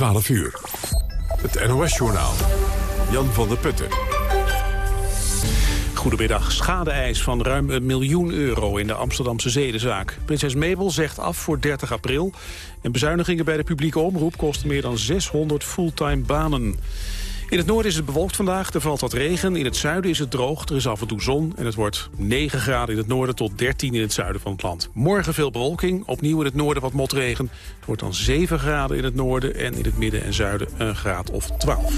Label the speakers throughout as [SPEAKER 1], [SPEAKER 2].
[SPEAKER 1] 12 uur. Het NOS-journaal. Jan van der Putten.
[SPEAKER 2] Goedemiddag. Schade-eis van ruim een miljoen euro in de Amsterdamse zedenzaak. Prinses Mabel zegt af voor 30 april. En bezuinigingen bij de publieke omroep kosten meer dan 600 fulltime banen. In het noorden is het bewolkt vandaag, er valt wat regen. In het zuiden is het droog, er is af en toe zon... en het wordt 9 graden in het noorden tot 13 in het zuiden van het land. Morgen veel bewolking, opnieuw in het noorden wat motregen. Het wordt dan 7 graden in het noorden en in het midden en zuiden een graad of 12.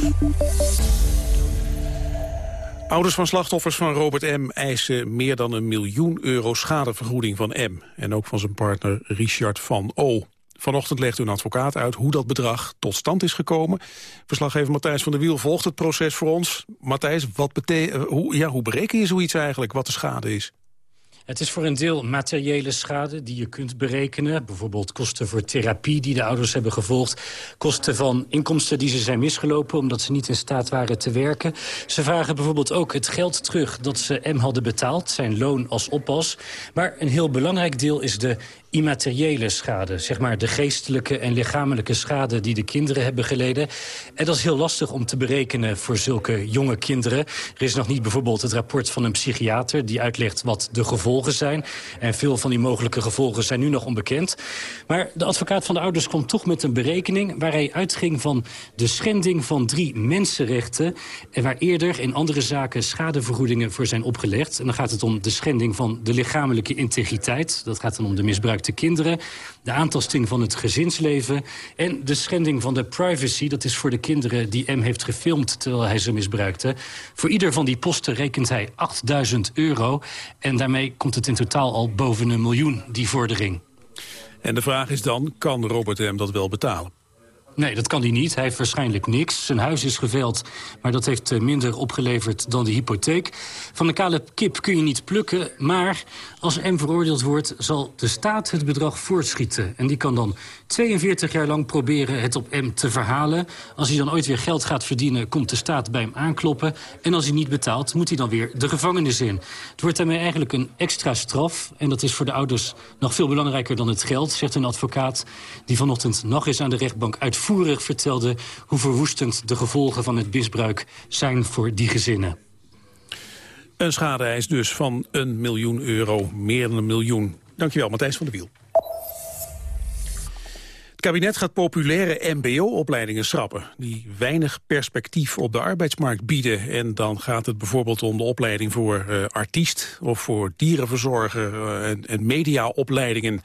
[SPEAKER 2] Ouders van slachtoffers van Robert M. eisen meer dan een miljoen euro schadevergoeding van M. En ook van zijn partner Richard van O. Vanochtend legt een advocaat uit hoe dat bedrag tot stand is gekomen. Verslaggever Matthijs van der Wiel volgt het proces voor ons. Matthijs, wat betekent, hoe, ja, hoe bereken je zoiets eigenlijk, wat de schade is?
[SPEAKER 3] Het is voor een deel materiële schade die je kunt berekenen. Bijvoorbeeld kosten voor therapie die de ouders hebben gevolgd. Kosten van inkomsten die ze zijn misgelopen omdat ze niet in staat waren te werken. Ze vragen bijvoorbeeld ook het geld terug dat ze M hadden betaald. Zijn loon als oppas. Maar een heel belangrijk deel is de immateriële schade. Zeg maar de geestelijke en lichamelijke schade die de kinderen hebben geleden. En dat is heel lastig om te berekenen voor zulke jonge kinderen. Er is nog niet bijvoorbeeld het rapport van een psychiater... die uitlegt wat de gevolgen zijn. En veel van die mogelijke gevolgen zijn nu nog onbekend. Maar de advocaat van de ouders komt toch met een berekening... waar hij uitging van de schending van drie mensenrechten... en waar eerder in andere zaken schadevergoedingen voor zijn opgelegd. En dan gaat het om de schending van de lichamelijke integriteit. Dat gaat dan om de misbruik de kinderen... de aantasting van het gezinsleven... en de schending van de privacy. Dat is voor de kinderen die M heeft gefilmd terwijl hij ze misbruikte. Voor ieder van die posten rekent hij 8000 euro. En daarmee komt het in totaal al boven een miljoen, die vordering.
[SPEAKER 2] En de vraag is dan, kan Robert M dat wel betalen?
[SPEAKER 3] Nee, dat kan hij niet. Hij heeft waarschijnlijk niks. Zijn huis is geveld, maar dat heeft eh, minder opgeleverd dan de hypotheek. Van de kale kip kun je niet plukken, maar als M veroordeeld wordt... zal de staat het bedrag voortschieten. En die kan dan 42 jaar lang proberen het op M te verhalen. Als hij dan ooit weer geld gaat verdienen, komt de staat bij hem aankloppen. En als hij niet betaalt, moet hij dan weer de gevangenis in. Het wordt daarmee eigenlijk een extra straf. En dat is voor de ouders nog veel belangrijker dan het geld, zegt een advocaat... die vanochtend nog eens aan de rechtbank uitvoerig vertelde... hoe verwoestend de gevolgen van het misbruik zijn voor die gezinnen.
[SPEAKER 2] Een schadeeis dus van een miljoen euro, meer dan een miljoen. Dankjewel, Matthijs van der Wiel. Het kabinet gaat populaire mbo-opleidingen schrappen... die weinig perspectief op de arbeidsmarkt bieden. En dan gaat het bijvoorbeeld om de opleiding voor uh, artiest... of voor dierenverzorger uh, en, en mediaopleidingen.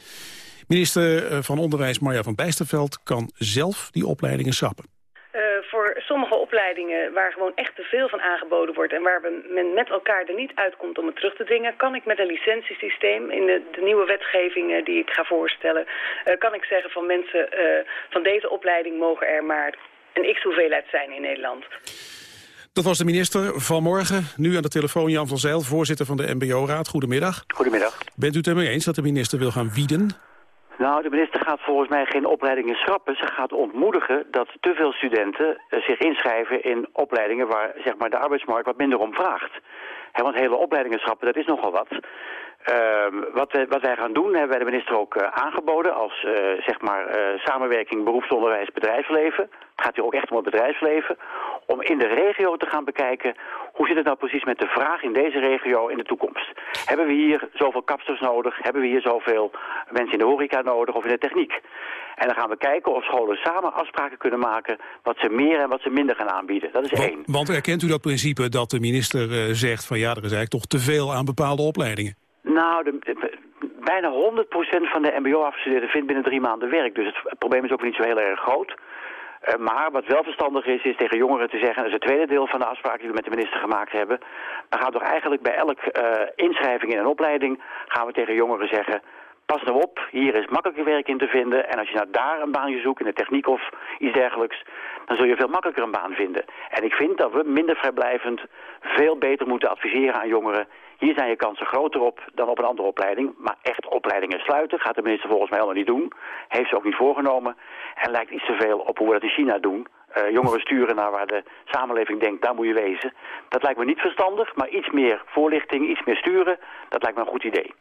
[SPEAKER 2] Minister eh, van Onderwijs Marja van Bijsterveld kan zelf die opleidingen schrappen
[SPEAKER 4] voor sommige opleidingen waar gewoon echt te veel van aangeboden wordt... en waar we, men met elkaar er niet uitkomt om het terug te dringen... kan ik met een licentiesysteem in de, de nieuwe wetgeving die ik ga voorstellen... Uh, kan ik zeggen van mensen uh, van deze opleiding mogen er maar een x-hoeveelheid zijn in Nederland.
[SPEAKER 2] Dat was de minister vanmorgen. Nu aan de telefoon Jan van Zijl, voorzitter van de MBO-raad. Goedemiddag.
[SPEAKER 5] Goedemiddag.
[SPEAKER 2] Bent u het ermee eens dat de minister wil gaan wieden?
[SPEAKER 5] Nou, de minister gaat volgens mij geen opleidingen schrappen. Ze gaat ontmoedigen dat te veel studenten uh, zich inschrijven in opleidingen waar zeg maar, de arbeidsmarkt wat minder om vraagt. Want hele opleidingen schrappen, dat is nogal wat. Uh, wat, wij, wat, wij gaan doen, hebben wij de minister ook uh, aangeboden als uh, zeg maar, samenwerking beroepsonderwijs bedrijfsleven. Het gaat hier ook echt om het bedrijfsleven. Om in de regio te gaan bekijken hoe zit het nou precies met de vraag in deze regio in de toekomst. Hebben we hier zoveel kapsters nodig? Hebben we hier zoveel mensen in de horeca nodig of in de techniek? En dan gaan we kijken of scholen samen afspraken kunnen maken... wat ze meer en wat ze minder gaan aanbieden. Dat is
[SPEAKER 2] want,
[SPEAKER 5] één.
[SPEAKER 2] Want erkent u dat principe dat de minister uh, zegt... van ja, er is eigenlijk toch te veel aan bepaalde opleidingen?
[SPEAKER 5] Nou, de, de, bijna 100% van de mbo-afgestudeerden vindt binnen drie maanden werk. Dus het probleem is ook niet zo heel erg groot. Uh, maar wat wel verstandig is, is tegen jongeren te zeggen... dat is het tweede deel van de afspraak die we met de minister gemaakt hebben... dan gaan toch eigenlijk bij elk uh, inschrijving in een opleiding... gaan we tegen jongeren zeggen... pas nou op, hier is makkelijker werk in te vinden... en als je nou daar een baantje zoekt in de techniek of iets dergelijks... dan zul je veel makkelijker een baan vinden. En ik vind dat we minder vrijblijvend veel beter moeten adviseren aan jongeren... Hier zijn je kansen groter op dan op een andere opleiding. Maar echt opleidingen sluiten gaat de minister volgens mij helemaal niet doen. Heeft ze ook niet voorgenomen. En lijkt iets te veel op hoe we dat in China doen. Uh, jongeren sturen naar waar de samenleving denkt, daar moet je wezen. Dat lijkt me niet verstandig, maar iets meer voorlichting, iets meer sturen, dat lijkt me een goed idee.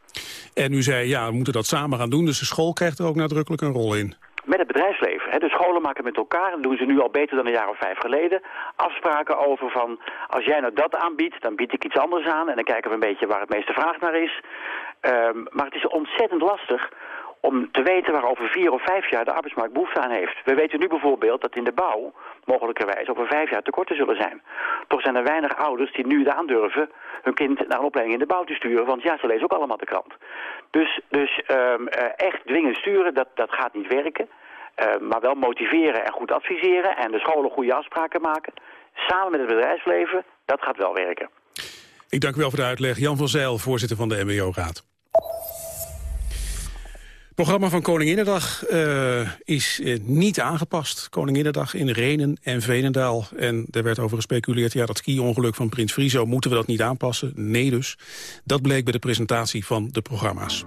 [SPEAKER 2] En u zei, ja, we moeten dat samen gaan doen, dus de school krijgt er ook nadrukkelijk een rol in.
[SPEAKER 5] Met het bedrijfsleven. De scholen maken met elkaar, dat doen ze nu al beter dan een jaar of vijf geleden, afspraken over van als jij nou dat aanbiedt, dan bied ik iets anders aan en dan kijken we een beetje waar het meeste vraag naar is. Um, maar het is ontzettend lastig om te weten waar over vier of vijf jaar de arbeidsmarkt behoefte aan heeft. We weten nu bijvoorbeeld dat in de bouw mogelijkerwijs over vijf jaar tekorten zullen zijn. Toch zijn er weinig ouders die nu aandurven hun kind naar een opleiding in de bouw te sturen, want ja, ze lezen ook allemaal de krant. Dus, dus um, echt dwingend sturen, dat, dat gaat niet werken. Uh, maar wel motiveren en goed adviseren en de scholen goede afspraken maken. Samen met het bedrijfsleven, dat gaat wel werken.
[SPEAKER 2] Ik dank u wel voor de uitleg. Jan van Zijl, voorzitter van de MBO-raad. Programma van Koninginnedag uh, is uh, niet aangepast. Koninginnedag in Renen en Veenendaal. En er werd over gespeculeerd, ja, dat ski-ongeluk van Prins Friso... moeten we dat niet aanpassen? Nee dus. Dat bleek bij de presentatie van de programma's.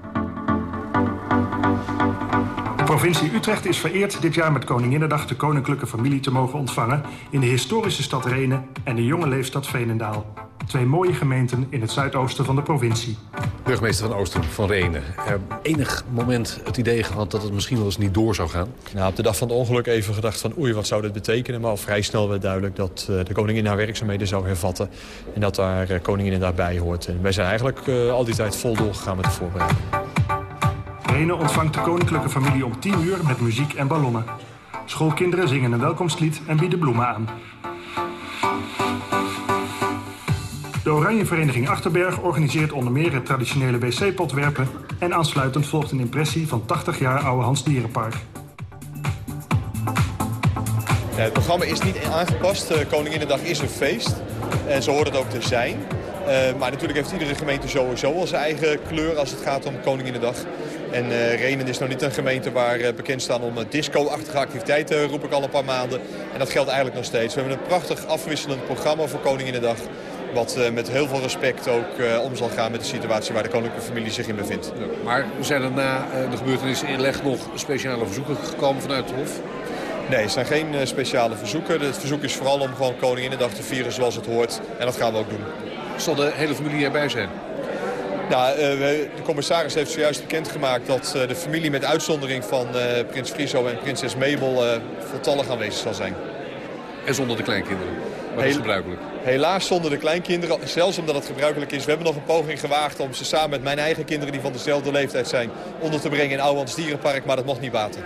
[SPEAKER 6] De provincie Utrecht is vereerd dit jaar met Koninginnedag... de koninklijke familie te mogen ontvangen... in de historische stad Renen en de jonge leefstad Veenendaal. Twee mooie gemeenten in het zuidoosten van de provincie.
[SPEAKER 7] Burgemeester van Oosten van Renen. Er enig moment het idee gehad dat het misschien wel eens niet door zou gaan?
[SPEAKER 8] Nou, op de dag van het ongeluk even gedacht van oei, wat zou dit betekenen? Maar al vrij snel werd duidelijk dat uh, de koningin haar werkzaamheden zou hervatten. En dat daar uh, koningin daarbij hoort. En wij zijn eigenlijk uh, al die tijd vol doorgegaan met de voorbereiding.
[SPEAKER 6] Renen ontvangt de koninklijke familie om 10 uur met muziek en ballonnen. Schoolkinderen zingen een welkomstlied en bieden bloemen aan. De Oranje Vereniging Achterberg organiseert onder meer het traditionele wc-potwerpen... en aansluitend volgt een impressie van 80 jaar oude Hans Dierenpark.
[SPEAKER 9] Het programma is niet aangepast. Koninginnedag is een feest. En zo hoort het ook te zijn. Uh, maar natuurlijk heeft iedere gemeente sowieso al zijn eigen kleur als het gaat om Koninginnedag. En uh, Renen is nou niet een gemeente waar uh, bekend staan om disco-achtige activiteiten, roep ik al een paar maanden. En dat geldt eigenlijk nog steeds. We hebben een prachtig afwisselend programma voor Koninginnedag. Wat met heel veel respect ook om zal gaan met de situatie waar de koninklijke familie zich in bevindt.
[SPEAKER 7] Ja, maar zijn er na de gebeurtenissen in Leg nog speciale verzoeken gekomen vanuit het Hof?
[SPEAKER 9] Nee, er zijn geen speciale verzoeken. Het verzoek is vooral om gewoon Koninginnedag te vieren zoals het hoort. En dat gaan we ook doen.
[SPEAKER 7] Zal de hele familie erbij zijn?
[SPEAKER 9] Nou, de commissaris heeft zojuist bekendgemaakt dat de familie met uitzondering van prins Friso en prinses Mabel voltallig aanwezig zal zijn.
[SPEAKER 7] En zonder de kleinkinderen? Wat is gebruikelijk?
[SPEAKER 9] Helaas zonder de kleinkinderen, zelfs omdat het gebruikelijk is. We hebben nog een poging gewaagd om ze samen met mijn eigen kinderen... die van dezelfde leeftijd zijn, onder te brengen in Ouwans Dierenpark. Maar dat mocht niet baten.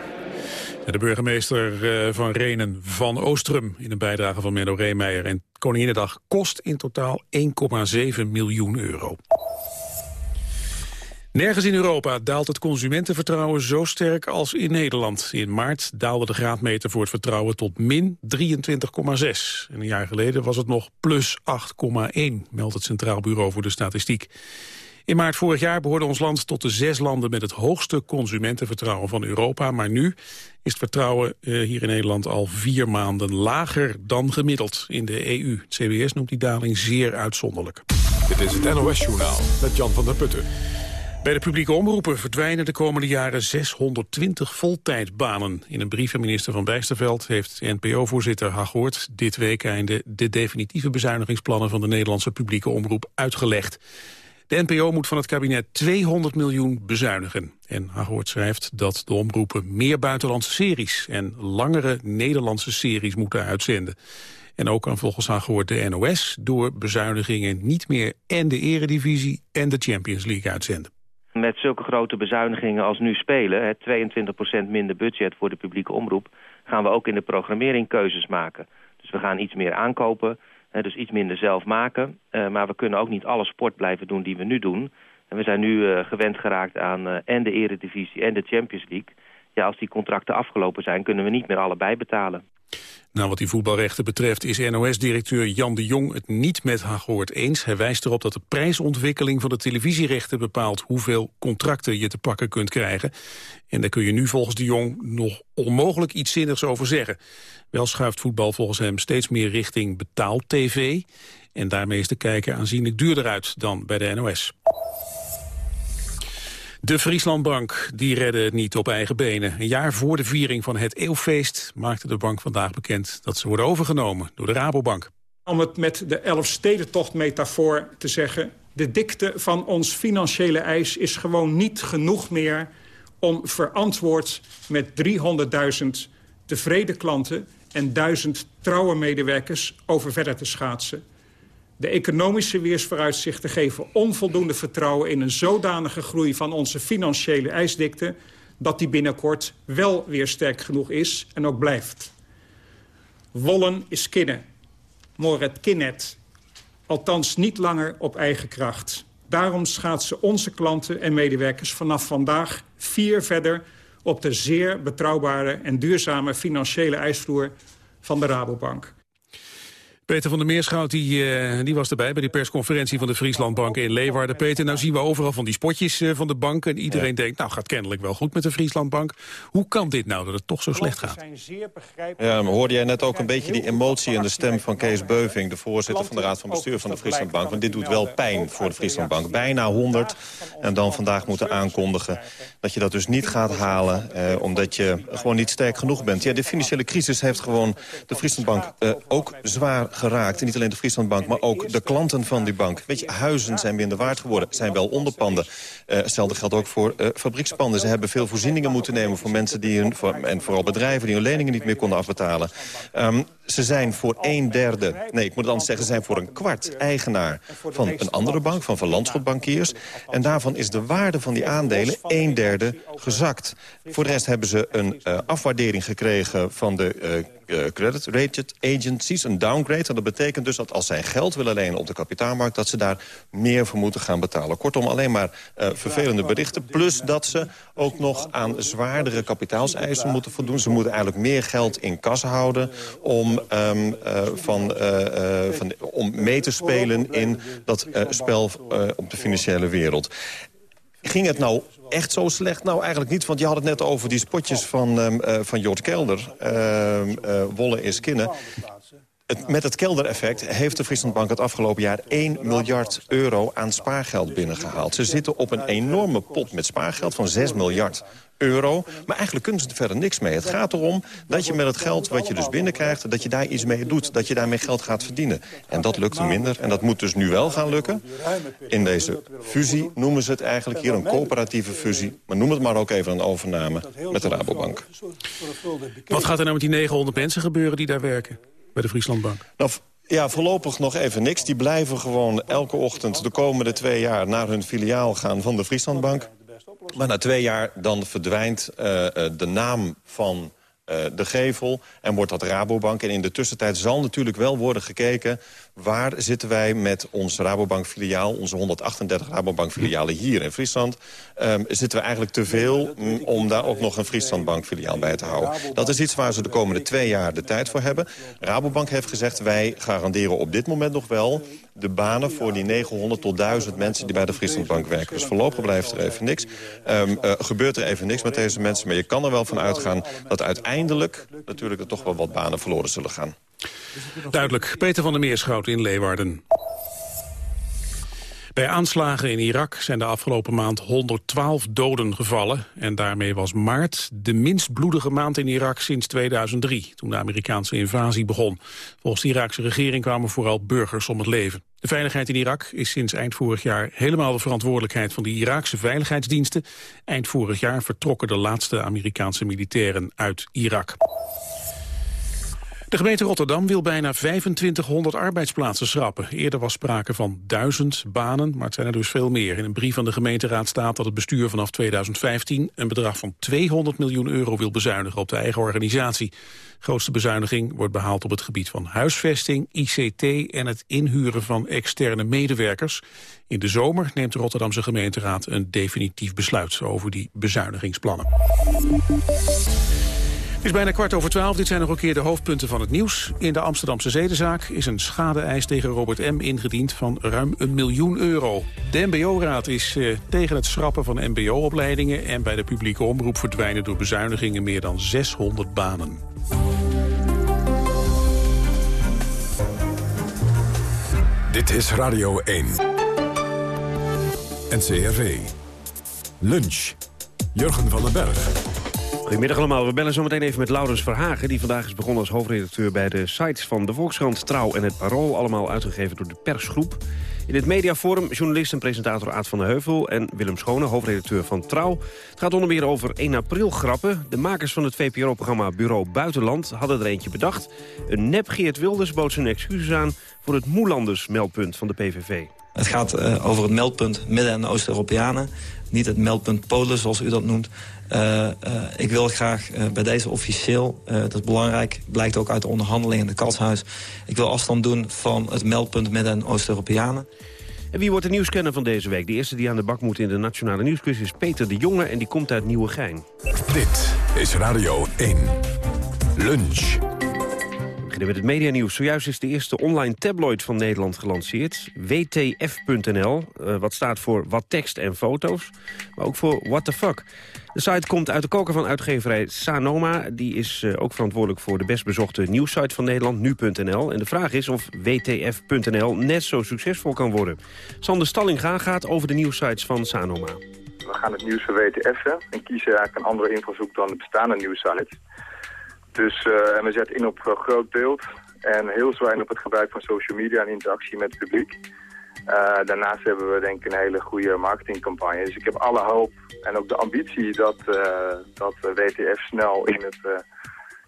[SPEAKER 2] De burgemeester van Renen van Oostrum in een bijdrage van Menno Reemeijer. En Koninginnedag kost in totaal 1,7 miljoen euro. Nergens in Europa daalt het consumentenvertrouwen zo sterk als in Nederland. In maart daalde de graadmeter voor het vertrouwen tot min 23,6. Een jaar geleden was het nog plus 8,1, meldt het Centraal Bureau voor de Statistiek. In maart vorig jaar behoorde ons land tot de zes landen met het hoogste consumentenvertrouwen van Europa. Maar nu is het vertrouwen uh, hier in Nederland al vier maanden lager dan gemiddeld in de EU. Het CBS noemt die daling zeer uitzonderlijk.
[SPEAKER 1] Dit is het NOS Journaal met Jan van der Putten.
[SPEAKER 2] Bij de publieke omroepen verdwijnen de komende jaren 620 voltijdbanen. In een brief van minister Van Bijsterveld heeft NPO-voorzitter Hagoort dit week einde de definitieve bezuinigingsplannen van de Nederlandse publieke omroep uitgelegd. De NPO moet van het kabinet 200 miljoen bezuinigen. En Hagoort schrijft dat de omroepen meer buitenlandse series en langere Nederlandse series moeten uitzenden. En ook kan volgens Hagoort de NOS door bezuinigingen niet meer en de eredivisie en de Champions League uitzenden.
[SPEAKER 10] Met zulke grote bezuinigingen als nu spelen, het 22% minder budget voor de publieke omroep, gaan we ook in de programmering keuzes maken. Dus we gaan iets meer aankopen, dus iets minder zelf maken. Maar we kunnen ook niet alle sport blijven doen die we nu doen. En we zijn nu gewend geraakt aan en de eredivisie en de Champions League. Ja, als die contracten afgelopen zijn, kunnen we niet meer allebei betalen.
[SPEAKER 2] Nou, wat die voetbalrechten betreft is NOS-directeur Jan de Jong het niet met Hagoort eens. Hij wijst erop dat de prijsontwikkeling van de televisierechten bepaalt hoeveel contracten je te pakken kunt krijgen. En daar kun je nu volgens de Jong nog onmogelijk iets zinnigs over zeggen. Wel schuift voetbal volgens hem steeds meer richting betaald tv. En daarmee is de kijker aanzienlijk duurder uit dan bij de NOS. De Frieslandbank die redde het niet op eigen benen. Een jaar voor de viering van het eeuwfeest maakte de bank vandaag bekend... dat ze worden overgenomen door de Rabobank.
[SPEAKER 11] Om het met de Elfstedentocht-metafoor te zeggen... de dikte van ons financiële eis is gewoon niet genoeg meer om verantwoord met 300.000 tevreden klanten... en 1000 trouwe medewerkers over verder te schaatsen. De economische weersvooruitzichten geven onvoldoende vertrouwen... in een zodanige groei van onze financiële ijsdikte... dat die binnenkort wel weer sterk genoeg is en ook blijft. Wollen is kinnen. Moret kinnet. Althans niet langer op eigen kracht. Daarom schaatsen onze klanten en medewerkers vanaf vandaag vier verder... op de zeer betrouwbare en duurzame financiële ijsvloer van de Rabobank.
[SPEAKER 2] Peter van der Meerschout die, uh, die was erbij bij die persconferentie van de Frieslandbank in Leeuwarden. Peter, nou zien we overal van die spotjes uh, van de bank en iedereen ja. denkt, nou gaat kennelijk wel goed met de Frieslandbank. Hoe kan dit nou dat het toch zo slecht gaat?
[SPEAKER 12] Ja, maar hoorde jij net ook een beetje die emotie in de stem van Kees Beuving, de voorzitter van de Raad van Bestuur van de Frieslandbank. Want dit doet wel pijn voor de Frieslandbank. Bijna 100 en dan vandaag moeten aankondigen dat je dat dus niet gaat halen uh, omdat je gewoon niet sterk genoeg bent. Ja, de financiële crisis heeft gewoon de Frieslandbank ook zwaar geraakt. En niet alleen de Frieslandbank, maar ook de klanten van die bank. Weet je, huizen zijn minder waard geworden, zijn wel onderpanden. Uh, geldt ook voor uh, fabriekspanden. Ze hebben veel voorzieningen moeten nemen voor mensen die hun, voor, en vooral bedrijven die hun leningen niet meer konden afbetalen. Um, ze zijn voor een derde, nee, ik moet het anders zeggen... ze zijn voor een kwart eigenaar van een andere bank, van Van Landschot Bankiers. En daarvan is de waarde van die aandelen een derde gezakt. Voor de rest hebben ze een uh, afwaardering gekregen van de uh, credit rated agencies, een downgrade. En dat betekent dus dat als zij geld willen lenen op de kapitaalmarkt... dat ze daar meer voor moeten gaan betalen. Kortom, alleen maar uh, vervelende berichten. Plus dat ze ook nog aan zwaardere kapitaalseisen moeten voldoen. Ze moeten eigenlijk meer geld in kas houden... om, um, uh, van, uh, van, om mee te spelen in dat spel op de financiële wereld. Ging het nou echt zo slecht? Nou, eigenlijk niet, want je had het net over die spotjes van, um, van Jort Kelder. Uh, uh, Wolle is kinnen. Met het keldereffect heeft de Frieslandbank het afgelopen jaar 1 miljard euro aan spaargeld binnengehaald. Ze zitten op een enorme pot met spaargeld van 6 miljard euro. Maar eigenlijk kunnen ze er verder niks mee. Het gaat erom dat je met het geld wat je dus binnenkrijgt... dat je daar iets mee doet, dat je daarmee geld gaat verdienen. En dat lukt minder. En dat moet dus nu wel gaan lukken. In deze fusie noemen ze het eigenlijk hier een coöperatieve fusie. Maar noem het maar ook even een overname met de Rabobank.
[SPEAKER 2] Wat gaat er nou met die 900 mensen gebeuren die daar werken? Bij de Frieslandbank?
[SPEAKER 12] Nou, ja, voorlopig nog even niks. Die blijven gewoon elke ochtend de komende twee jaar... naar hun filiaal gaan van de Frieslandbank. Maar na twee jaar dan verdwijnt uh, de naam van uh, de gevel en wordt dat Rabobank. En in de tussentijd zal natuurlijk wel worden gekeken... waar zitten wij met ons Rabobank-filiaal... onze 138 Rabobank-filialen hier in Friesland... Um, zitten we eigenlijk te veel om daar ook nog een Frieslandbank-filiaal bij te houden. Dat is iets waar ze de komende twee jaar de tijd voor hebben. Rabobank heeft gezegd, wij garanderen op dit moment nog wel... de banen voor die 900 tot 1000 mensen die bij de Frieslandbank werken. Dus voorlopig blijft er even niks. Um, uh, gebeurt er even niks met deze mensen, maar je kan er wel van uitgaan... dat uiteindelijk natuurlijk er toch wel wat banen verloren zullen gaan.
[SPEAKER 2] Duidelijk. Peter van der Meerschout in Leeuwarden. Bij aanslagen in Irak zijn de afgelopen maand 112 doden gevallen. En daarmee was maart de minst bloedige maand in Irak sinds 2003... toen de Amerikaanse invasie begon. Volgens de Iraakse regering kwamen vooral burgers om het leven. De veiligheid in Irak is sinds eind vorig jaar helemaal de verantwoordelijkheid van de Iraakse veiligheidsdiensten. Eind vorig jaar vertrokken de laatste Amerikaanse militairen uit Irak. De gemeente Rotterdam wil bijna 2500 arbeidsplaatsen schrappen. Eerder was sprake van 1000 banen, maar het zijn er dus veel meer. In een brief van de gemeenteraad staat dat het bestuur vanaf 2015... een bedrag van 200 miljoen euro wil bezuinigen op de eigen organisatie. De grootste bezuiniging wordt behaald op het gebied van huisvesting, ICT... en het inhuren van externe medewerkers. In de zomer neemt de Rotterdamse gemeenteraad een definitief besluit... over die bezuinigingsplannen. Het is bijna kwart over twaalf. Dit zijn nog een keer de hoofdpunten van het nieuws. In de Amsterdamse zedenzaak is een schade-eis tegen Robert M. ingediend van ruim een miljoen euro. De MBO-raad is eh, tegen het schrappen van MBO-opleidingen... en bij de publieke omroep verdwijnen door bezuinigingen meer dan 600 banen.
[SPEAKER 1] Dit is Radio 1. NCRV. Lunch. Jurgen van den Berg.
[SPEAKER 13] Goedemiddag allemaal. We bellen zometeen even met Laurens Verhagen... die vandaag is begonnen als hoofdredacteur bij de sites van de Volkskrant, Trouw en het Parool. Allemaal uitgegeven door de persgroep. In het mediaforum journalist en presentator Aad van der Heuvel... en Willem Schone, hoofdredacteur van Trouw. Het gaat onder meer over 1 april grappen. De makers van het VPRO-programma Bureau Buitenland hadden er eentje bedacht. Een nep Geert Wilders bood zijn excuses aan... voor het Moelanders-meldpunt van de PVV.
[SPEAKER 14] Het gaat uh, over het meldpunt Midden- en Oost-Europeanen. Niet het meldpunt Polen, zoals u dat noemt. Uh, uh, ik wil graag bij deze officieel, dat is belangrijk... blijkt ook uit de onderhandelingen in het Kalshuis... ik wil afstand doen van het meldpunt Midden- en Oost-Europeanen.
[SPEAKER 13] En wie wordt de nieuwscanner van deze week? De eerste die aan de bak moet in de Nationale Nieuwsquiz is Peter de Jonge... en die komt uit Nieuwegein.
[SPEAKER 1] Dit is Radio 1. Lunch
[SPEAKER 13] beginnen met het medianieuws. Zojuist is de eerste online tabloid van Nederland gelanceerd. WTF.nl, uh, wat staat voor wat tekst en foto's. Maar ook voor what the fuck. De site komt uit de koker van uitgeverij Sanoma. Die is uh, ook verantwoordelijk voor de best bezochte nieuwssite van Nederland, nu.nl. En de vraag is of WTF.nl net zo succesvol kan worden. Sander Stallinga gaat over de nieuwssites van Sanoma.
[SPEAKER 15] We gaan het nieuws verwtf'en en kiezen eigenlijk een andere invalshoek dan de bestaande nieuwssites. Dus uh, en we zetten in op uh, groot beeld en heel zwaar op het gebruik van social media en interactie met het publiek. Uh, daarnaast hebben we denk ik een hele goede marketingcampagne. Dus ik heb alle hoop en ook de ambitie dat, dat WTF snel in het,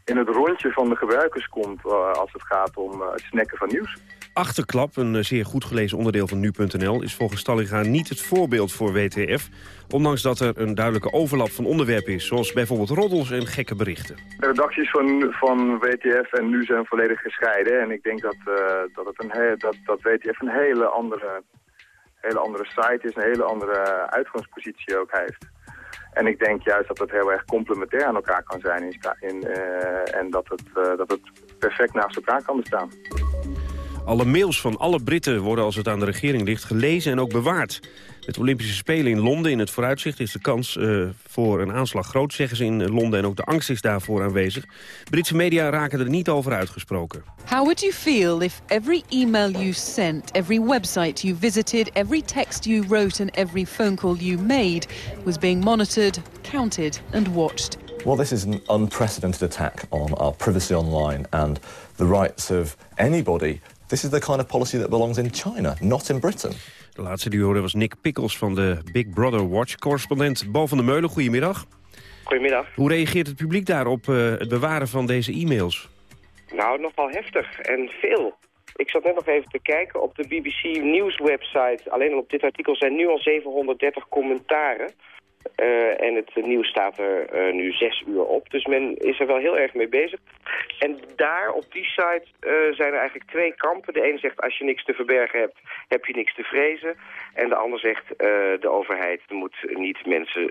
[SPEAKER 15] in het rondje van de gebruikers komt als het gaat om het snacken van nieuws.
[SPEAKER 13] Achterklap, een zeer goed gelezen onderdeel van nu.nl... is volgens Stallinga niet het voorbeeld voor WTF... ondanks dat er een duidelijke overlap van onderwerpen is... zoals bijvoorbeeld roddels en gekke berichten.
[SPEAKER 15] De redacties van, van WTF en nu zijn volledig gescheiden. En ik denk dat, uh, dat, het een dat, dat WTF een hele andere, hele andere site is... een hele andere uitgangspositie ook heeft. En ik denk juist dat het heel erg complementair aan elkaar kan zijn... In, uh, en dat het, uh, dat het perfect naast elkaar kan bestaan.
[SPEAKER 13] Alle mails van alle Britten worden als het aan de regering ligt gelezen en ook bewaard. Met de Olympische Spelen in Londen in het vooruitzicht is de kans uh, voor een aanslag groot, zeggen ze in Londen. En ook de angst is daarvoor aanwezig. Britse media raken er niet over uitgesproken.
[SPEAKER 16] How would you feel if every email you sent, every website you visited, every text you wrote and every phone call you made was being monitored, counted and watched?
[SPEAKER 17] Well, this is an unprecedented attack on our privacy online and the rights of anybody This is the kind of policy that belongs in China, not in Britain.
[SPEAKER 13] De laatste die hoorde was Nick Pickles van de Big Brother Watch. Correspondent Bo van der Meulen, goedemiddag.
[SPEAKER 18] Goedemiddag.
[SPEAKER 13] Hoe reageert het publiek daar op uh, het bewaren van deze e-mails?
[SPEAKER 18] Nou, nogal heftig en veel. Ik zat net nog even te kijken op de BBC News website. Alleen op dit artikel zijn nu al 730 commentaren. Uh, en het nieuws staat er uh, nu zes uur op. Dus men is er wel heel erg mee bezig. En daar op die site uh, zijn er eigenlijk twee kampen. De een zegt als je niks te verbergen hebt, heb je niks te vrezen. En de ander zegt de overheid moet niet mensen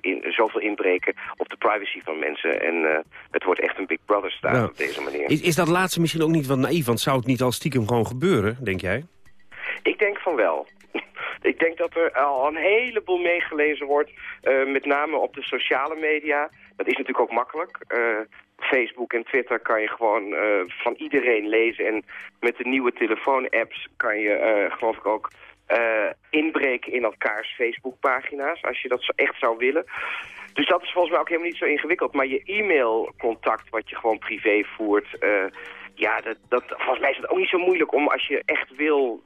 [SPEAKER 18] in, zoveel inbreken op de privacy van mensen. En het wordt echt een Big Brother staat ja. op deze manier.
[SPEAKER 13] Is, is dat laatste misschien ook niet wat naïef? Want zou het niet al stiekem gewoon gebeuren, denk jij?
[SPEAKER 18] Ik denk van wel. Ik denk dat er al een heleboel meegelezen wordt, uh, met name op de sociale media. Dat is natuurlijk ook makkelijk. Uh, Facebook en Twitter kan je gewoon uh, van iedereen lezen. En met de nieuwe telefoon-apps kan je, geloof ik ook, inbreken in elkaars Facebook-pagina's. Als je dat zo echt zou willen. Dus dat is volgens mij ook helemaal niet zo ingewikkeld. Maar je e-mailcontact, wat je gewoon privé voert... ja, dat, dat, volgens mij is het ook niet zo moeilijk om als je echt wil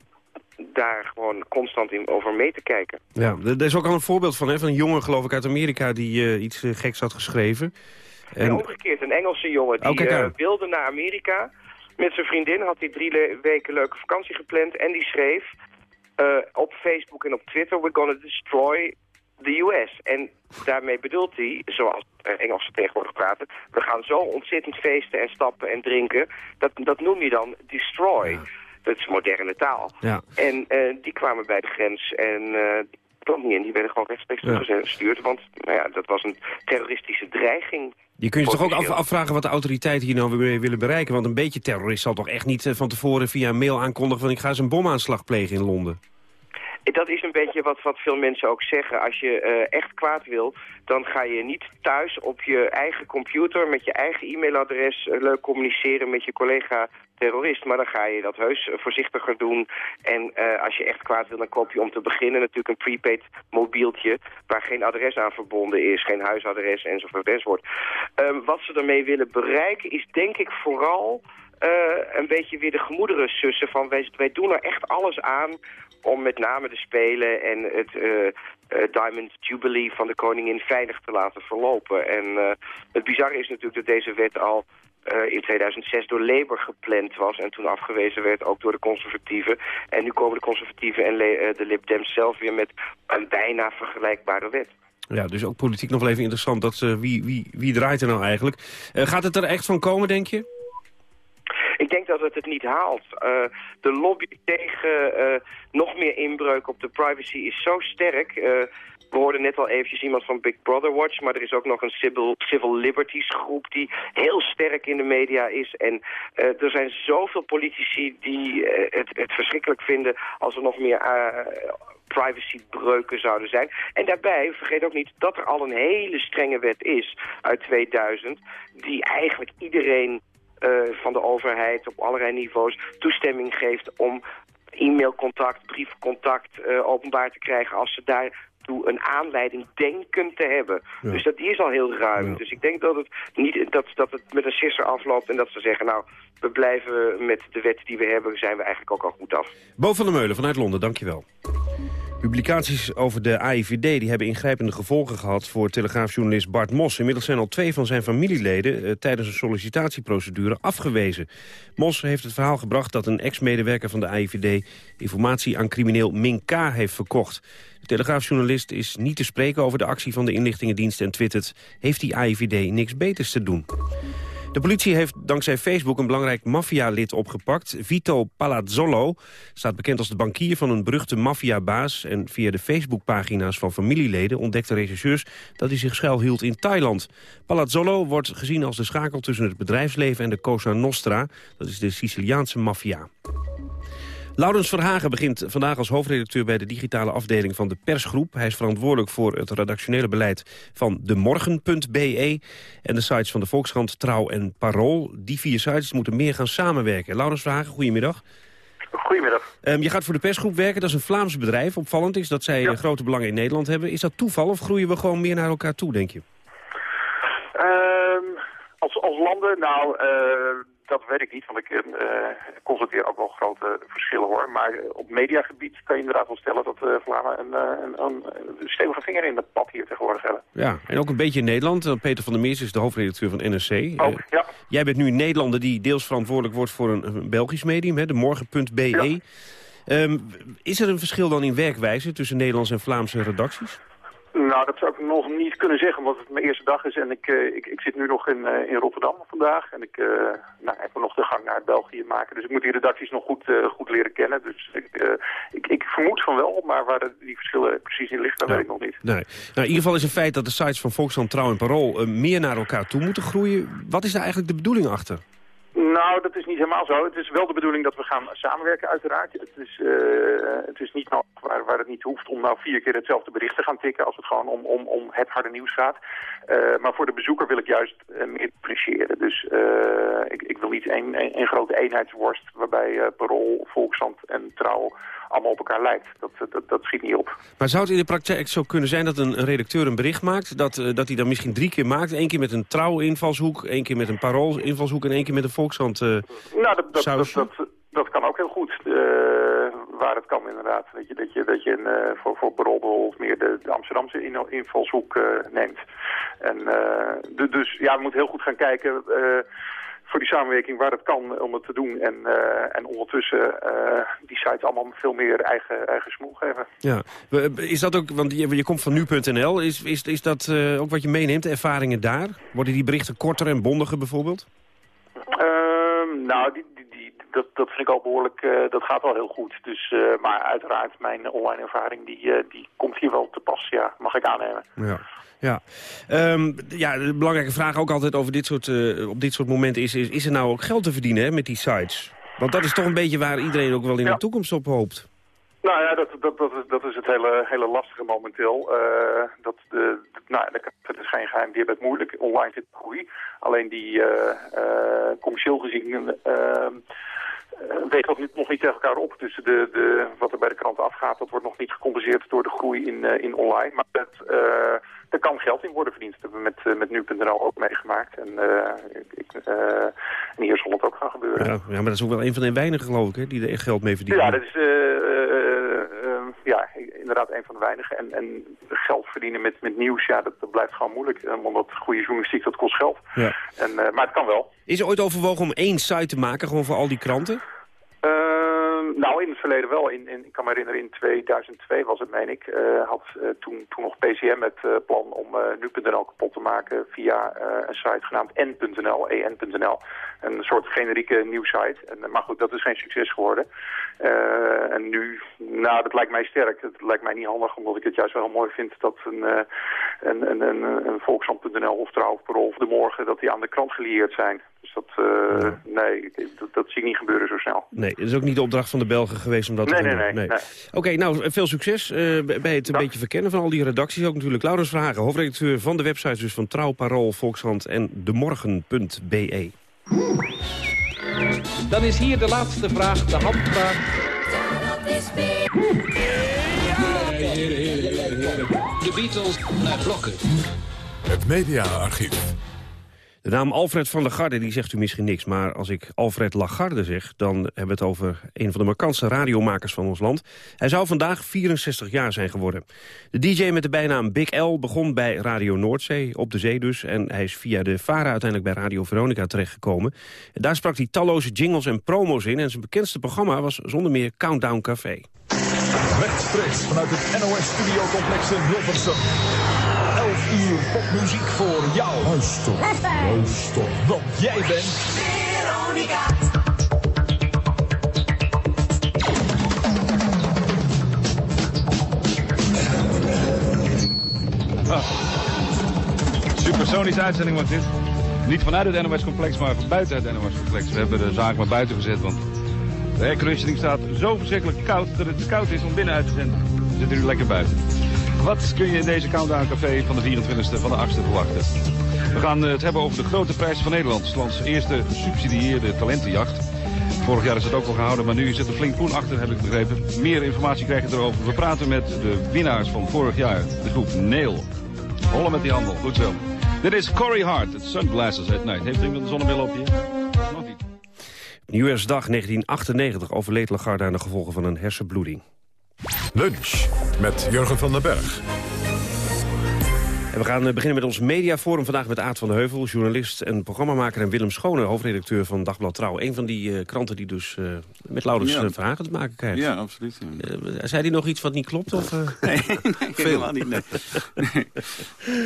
[SPEAKER 18] daar gewoon constant in over mee te kijken.
[SPEAKER 13] Ja, er is ook al een voorbeeld van, hè, van een jongen geloof ik uit Amerika die uh, iets uh, geks had geschreven.
[SPEAKER 18] En... en omgekeerd, een Engelse jongen die oh, uh, wilde naar Amerika. Met zijn vriendin had hij drie weken leuke vakantie gepland en die schreef op Facebook en op Twitter... we're gonna destroy the US. En daarmee bedoelt hij, zoals Engelsen tegenwoordig praten... we gaan zo ontzettend feesten en stappen en drinken. Dat, dat noem je dan destroy. Ja. Dat is moderne taal.
[SPEAKER 13] Ja.
[SPEAKER 18] En uh, die kwamen bij de grens en uh, kwam niet in. Die werden gewoon rechtstreeks teruggestuurd. Ja. Want nou ja, dat was een terroristische dreiging.
[SPEAKER 13] Je kunt je toch ook af, afvragen wat de autoriteiten hier nou weer willen bereiken. Want een beetje terrorist zal toch echt niet van tevoren via mail aankondigen... van ik ga eens een bomaanslag plegen in Londen.
[SPEAKER 18] Dat is een beetje wat, wat veel mensen ook zeggen. Als je uh, echt kwaad wil, dan ga je niet thuis op je eigen computer... met je eigen e-mailadres uh, leuk communiceren met je collega terrorist. Maar dan ga je dat heus voorzichtiger doen. En als je echt kwaad wil, dan koop je om te beginnen natuurlijk een prepaid mobieltje... waar geen adres aan verbonden is, geen huisadres enzovoort enzovoort. Um, wat ze ermee willen bereiken is denk ik vooral... Een beetje weer de gemoederen sussen van wij, wij doen er echt alles aan om met name de Spelen en het uh, uh, Diamond Jubilee van de koningin veilig te laten verlopen. En uh, het bizarre is natuurlijk dat deze wet al in 2006 door Labour gepland was en toen afgewezen werd ook door de conservatieven. En nu komen de conservatieven en de Lib Dems zelf weer met een bijna vergelijkbare wet.
[SPEAKER 13] Ja, dus ook politiek nog wel even interessant. Dat, wie, wie, wie draait er nou eigenlijk? gaat het er echt van komen, denk je?
[SPEAKER 18] Ik denk dat het het niet haalt. Uh, de lobby tegen uh, nog meer inbreuk op de privacy is zo sterk. Uh, we hoorden net al eventjes iemand van Big Brother Watch... maar er is ook nog een civil, civil liberties groep die heel sterk in de media is. En er zijn zoveel politici die het, het verschrikkelijk vinden... als er nog meer privacybreuken zouden zijn. En daarbij, vergeet ook niet, dat er al een hele strenge wet is uit 2000... die eigenlijk iedereen van de overheid op allerlei niveaus toestemming geeft om e-mailcontact, briefcontact uh, openbaar te krijgen als ze daartoe een aanleiding denken te hebben. Ja. Dus dat, die is al heel ruim. Ja. Dus ik denk dat het, niet, dat, dat het met een sisser afloopt en dat ze zeggen... nou, we blijven met de wet die we hebben, zijn we eigenlijk ook al goed af.
[SPEAKER 13] Bo van der Meulen vanuit Londen, dankjewel. Publicaties over de AIVD die hebben ingrijpende gevolgen gehad... voor telegraafjournalist Bart Mos. Inmiddels zijn al twee van zijn familieleden... Eh, tijdens een sollicitatieprocedure afgewezen. Mos heeft het verhaal gebracht dat een ex-medewerker van de AIVD... informatie aan crimineel Ming K. heeft verkocht. De telegraafjournalist is niet te spreken over de actie van de inlichtingendienst... en twittert, heeft die AIVD niks beters te doen? De politie heeft dankzij Facebook een belangrijk maffialid opgepakt. Vito Palazzolo staat bekend als de bankier van een beruchte maffiabaas... en via de Facebookpagina's van familieleden ontdekte rechercheurs... dat hij zich schuilhield in Thailand. Palazzolo wordt gezien als de schakel tussen het bedrijfsleven en de Cosa Nostra. Dat is de Siciliaanse maffia. Laurens Verhagen begint vandaag als hoofdredacteur bij de digitale afdeling van de persgroep. Hij is verantwoordelijk voor het redactionele beleid van demorgen.be en de sites van de Volkskrant, Trouw en Parool. Die vier sites moeten meer gaan samenwerken. Laurens Verhagen, goedemiddag.
[SPEAKER 19] Goedemiddag.
[SPEAKER 13] Um, je gaat voor de persgroep werken, dat is een Vlaams bedrijf. Opvallend is dat zij ja. grote belangen in Nederland hebben. Is dat toeval of groeien we gewoon meer naar elkaar toe, denk je?
[SPEAKER 19] Um, als, als landen, nou... Uh dat weet ik niet, want ik uh, constateer ook wel grote verschillen hoor. Maar op mediagebied kan je inderdaad wel stellen dat uh, Vlaanderen een, een, een, een, stevige vinger in het pad hier tegenwoordig hebben.
[SPEAKER 13] Ja, en ook een beetje in Nederland. Peter van der Meers is de hoofdredacteur van NRC.
[SPEAKER 19] Ook, ja.
[SPEAKER 13] Jij bent nu een Nederlander die deels verantwoordelijk wordt voor een, een Belgisch medium, hè, de morgen.be. Ja. Um, is er een verschil dan in werkwijze tussen Nederlandse en Vlaamse redacties?
[SPEAKER 19] Nou, dat zou ik nog niet kunnen zeggen, omdat het mijn eerste dag is. En ik, uh, ik, ik, zit nu nog in, uh, in Rotterdam vandaag. En ik uh, nou, heb nog de gang naar België maken. Dus ik moet die redacties nog goed, goed leren kennen. Dus ik, ik, ik, vermoed van wel, maar waar de, die verschillen precies in liggen, dat weet ik nog niet.
[SPEAKER 13] Nee. Nou, in ieder geval is het feit dat de sites van Volkskrant, Trouw en Parool meer naar elkaar toe moeten groeien. Wat is daar eigenlijk de bedoeling achter?
[SPEAKER 19] Nou, dat is niet helemaal zo. Het is wel de bedoeling dat we gaan samenwerken uiteraard. Het is, uh, het is niet nou waar, waar, het niet hoeft om nou vier keer hetzelfde bericht te gaan tikken... als het gewoon om, om, om het harde nieuws gaat. Uh, maar voor de bezoeker wil ik juist uh, meer differentiëren. Dus ik, ik, wil niet één, één, grote eenheidsworst... waarbij Parool, Volkshand en Trouw allemaal op elkaar lijkt. Dat, dat, dat schiet niet op.
[SPEAKER 13] Maar zou het in de praktijk zo kunnen zijn dat een, een redacteur een bericht maakt... Dat, uh, dat hij dan misschien drie keer maakt? Eén keer met een trouw-invalshoek, één keer met een parool-invalshoek... en één keer met een volkshand uh,
[SPEAKER 19] Nou, dat, dat, dat, dat, dat, kan ook heel goed. Uh, waar het kan inderdaad. Weet je, dat je, dat je een, voor, voor parool bijvoorbeeld meer de, de Amsterdamse invalshoek neemt. En, dus ja, we moeten heel goed gaan kijken voor die samenwerking waar het kan om het te doen. En, uh, en ondertussen uh, die sites allemaal veel meer eigen, eigen smoel geven.
[SPEAKER 13] Ja, is dat ook, want je, je komt van nu.nl, is, is, is dat uh, ook wat je meeneemt, ervaringen daar? Worden die berichten korter en bondiger bijvoorbeeld?
[SPEAKER 19] Ehm, nou, die, die, die, dat, dat vind ik al behoorlijk, dat gaat wel heel goed. Dus, maar uiteraard, mijn online ervaring, die, die komt hier wel te pas, ja, mag ik aannemen.
[SPEAKER 13] Ja. Ja. Um, ja, de belangrijke vraag ook altijd over dit soort, uh, op dit soort momenten is, is... is er nou ook geld te verdienen hè, met die sites? Want dat is toch een beetje waar iedereen ook wel in ja. de toekomst op hoopt.
[SPEAKER 19] Nou ja, dat, dat, dat, is, dat is het hele, hele lastige momenteel. Uh, dat de, nou, het is geen geheim, die hebben het moeilijk. Online zit groei. Alleen die uh, commercieel gezien weegt nog niet, nog niet tegen elkaar op. Dus de, de, wat er bij de kranten afgaat, dat wordt nog niet gecompenseerd door de groei in, in online. Maar het, er kan geld in worden verdiend. Dat hebben we met, met nu.nl ook meegemaakt. En, ik, en hier zal het ook gaan gebeuren.
[SPEAKER 13] Ja, ja, maar dat is ook wel een van de weinigen, geloof ik, hè, die er echt geld mee verdienen.
[SPEAKER 19] Ja, dat is ja, inderdaad een van de weinigen. En, en geld verdienen met, met nieuws, ja, dat, dat blijft gewoon moeilijk. Omdat goede journalistiek, dat kost geld. Ja. En, uh, maar het kan wel.
[SPEAKER 13] Is er ooit overwogen om één site te maken, gewoon voor al die kranten?
[SPEAKER 19] Uh, nou, in het verleden wel. In, ik kan me herinneren, in 2002 was het, meen ik, uh, had uh, toen, toen nog PCM het uh, plan om nu.nl kapot te maken via een site genaamd n.nl, en.nl. Een soort generieke nieuwsite. En, maar goed, dat is geen succes geworden. en nu, nou, dat lijkt mij sterk. Het lijkt mij niet handig, omdat ik het juist wel mooi vind dat een, een, een, een, een Volkskrant.nl of Trouw of of De Morgen, dat die aan de krant gelieerd zijn. Dus dat, ja. nee, dat, dat, zie ik niet gebeuren zo snel.
[SPEAKER 13] Nee, dat is ook niet de opdracht van de Belgen geweest om dat
[SPEAKER 19] nee,
[SPEAKER 13] te doen.
[SPEAKER 19] Nee, nee, nee.
[SPEAKER 13] Oké, nou, veel succes uh, bij het een beetje verkennen van al die redacties. Ook natuurlijk Laurens Vragen, hoofdredacteur van de websites dus van Trouw, Parool, Volkshand en demorgen.be.
[SPEAKER 20] Dan is hier de laatste vraag, de handvraag.
[SPEAKER 1] De Beatles naar blokken. Het mediaarchief.
[SPEAKER 13] De naam Alfred van der Garde die zegt u misschien niks... maar als ik Alfred Lagarde zeg, dan hebben we het over... een van de markantste radiomakers van ons land. Hij zou vandaag 64 jaar zijn geworden. De DJ met de bijnaam Big L begon bij Radio Noordzee, op de zee dus... en hij is via de VARA uiteindelijk bij Radio Veronica terechtgekomen. En daar sprak hij talloze jingles en promo's in... en zijn bekendste programma was zonder meer Countdown Café.
[SPEAKER 21] Rechtstreeks vanuit het NOS-studiocomplex in Hilversum. 11 uur popmuziek voor jou. Luister, luister, want jij bent... Veronica.
[SPEAKER 22] Ah. Supersonische uitzending wordt dit. Niet vanuit het NOS-complex, maar van buiten het NOS-complex. We hebben de zaak maar buiten gezet, want de airconditioning staat zo verschrikkelijk koud dat het te koud is om binnen uit te zenden. We zitten nu lekker buiten. Wat kun je in deze Countdown Café van de 24e van de 8e verwachten? We gaan het hebben over de grote prijs van Nederland. Het lands eerste gesubsidieerde talentenjacht. Vorig jaar is het ook al gehouden, maar nu zit er flink poen achter, heb ik begrepen. Meer informatie krijg je erover. We praten met de winnaars van vorig jaar, de groep Nail. Hollen met die handel, goed zo. Dit is Corey Hart, het Sunglasses at Night. Heeft iemand een zonnebril op je? Nog niet.
[SPEAKER 13] Nieuwjaarsdag 1998 overleed Lagarde aan de gevolgen van een hersenbloeding.
[SPEAKER 1] Lunch met Jurgen van den Berg.
[SPEAKER 13] En we gaan beginnen met ons mediaforum. Vandaag met Aad van de Heuvel, journalist en programmamaker... en Willem Schone, hoofdredacteur van Dagblad Trouw. Een van die uh, kranten die dus uh, met Laurens ja. Vragen te maken krijgt.
[SPEAKER 23] Ja, absoluut. Ja.
[SPEAKER 13] Uh, zei hij nog iets wat niet klopt? Of,
[SPEAKER 23] nee, nee, helemaal niet. Nee, nee.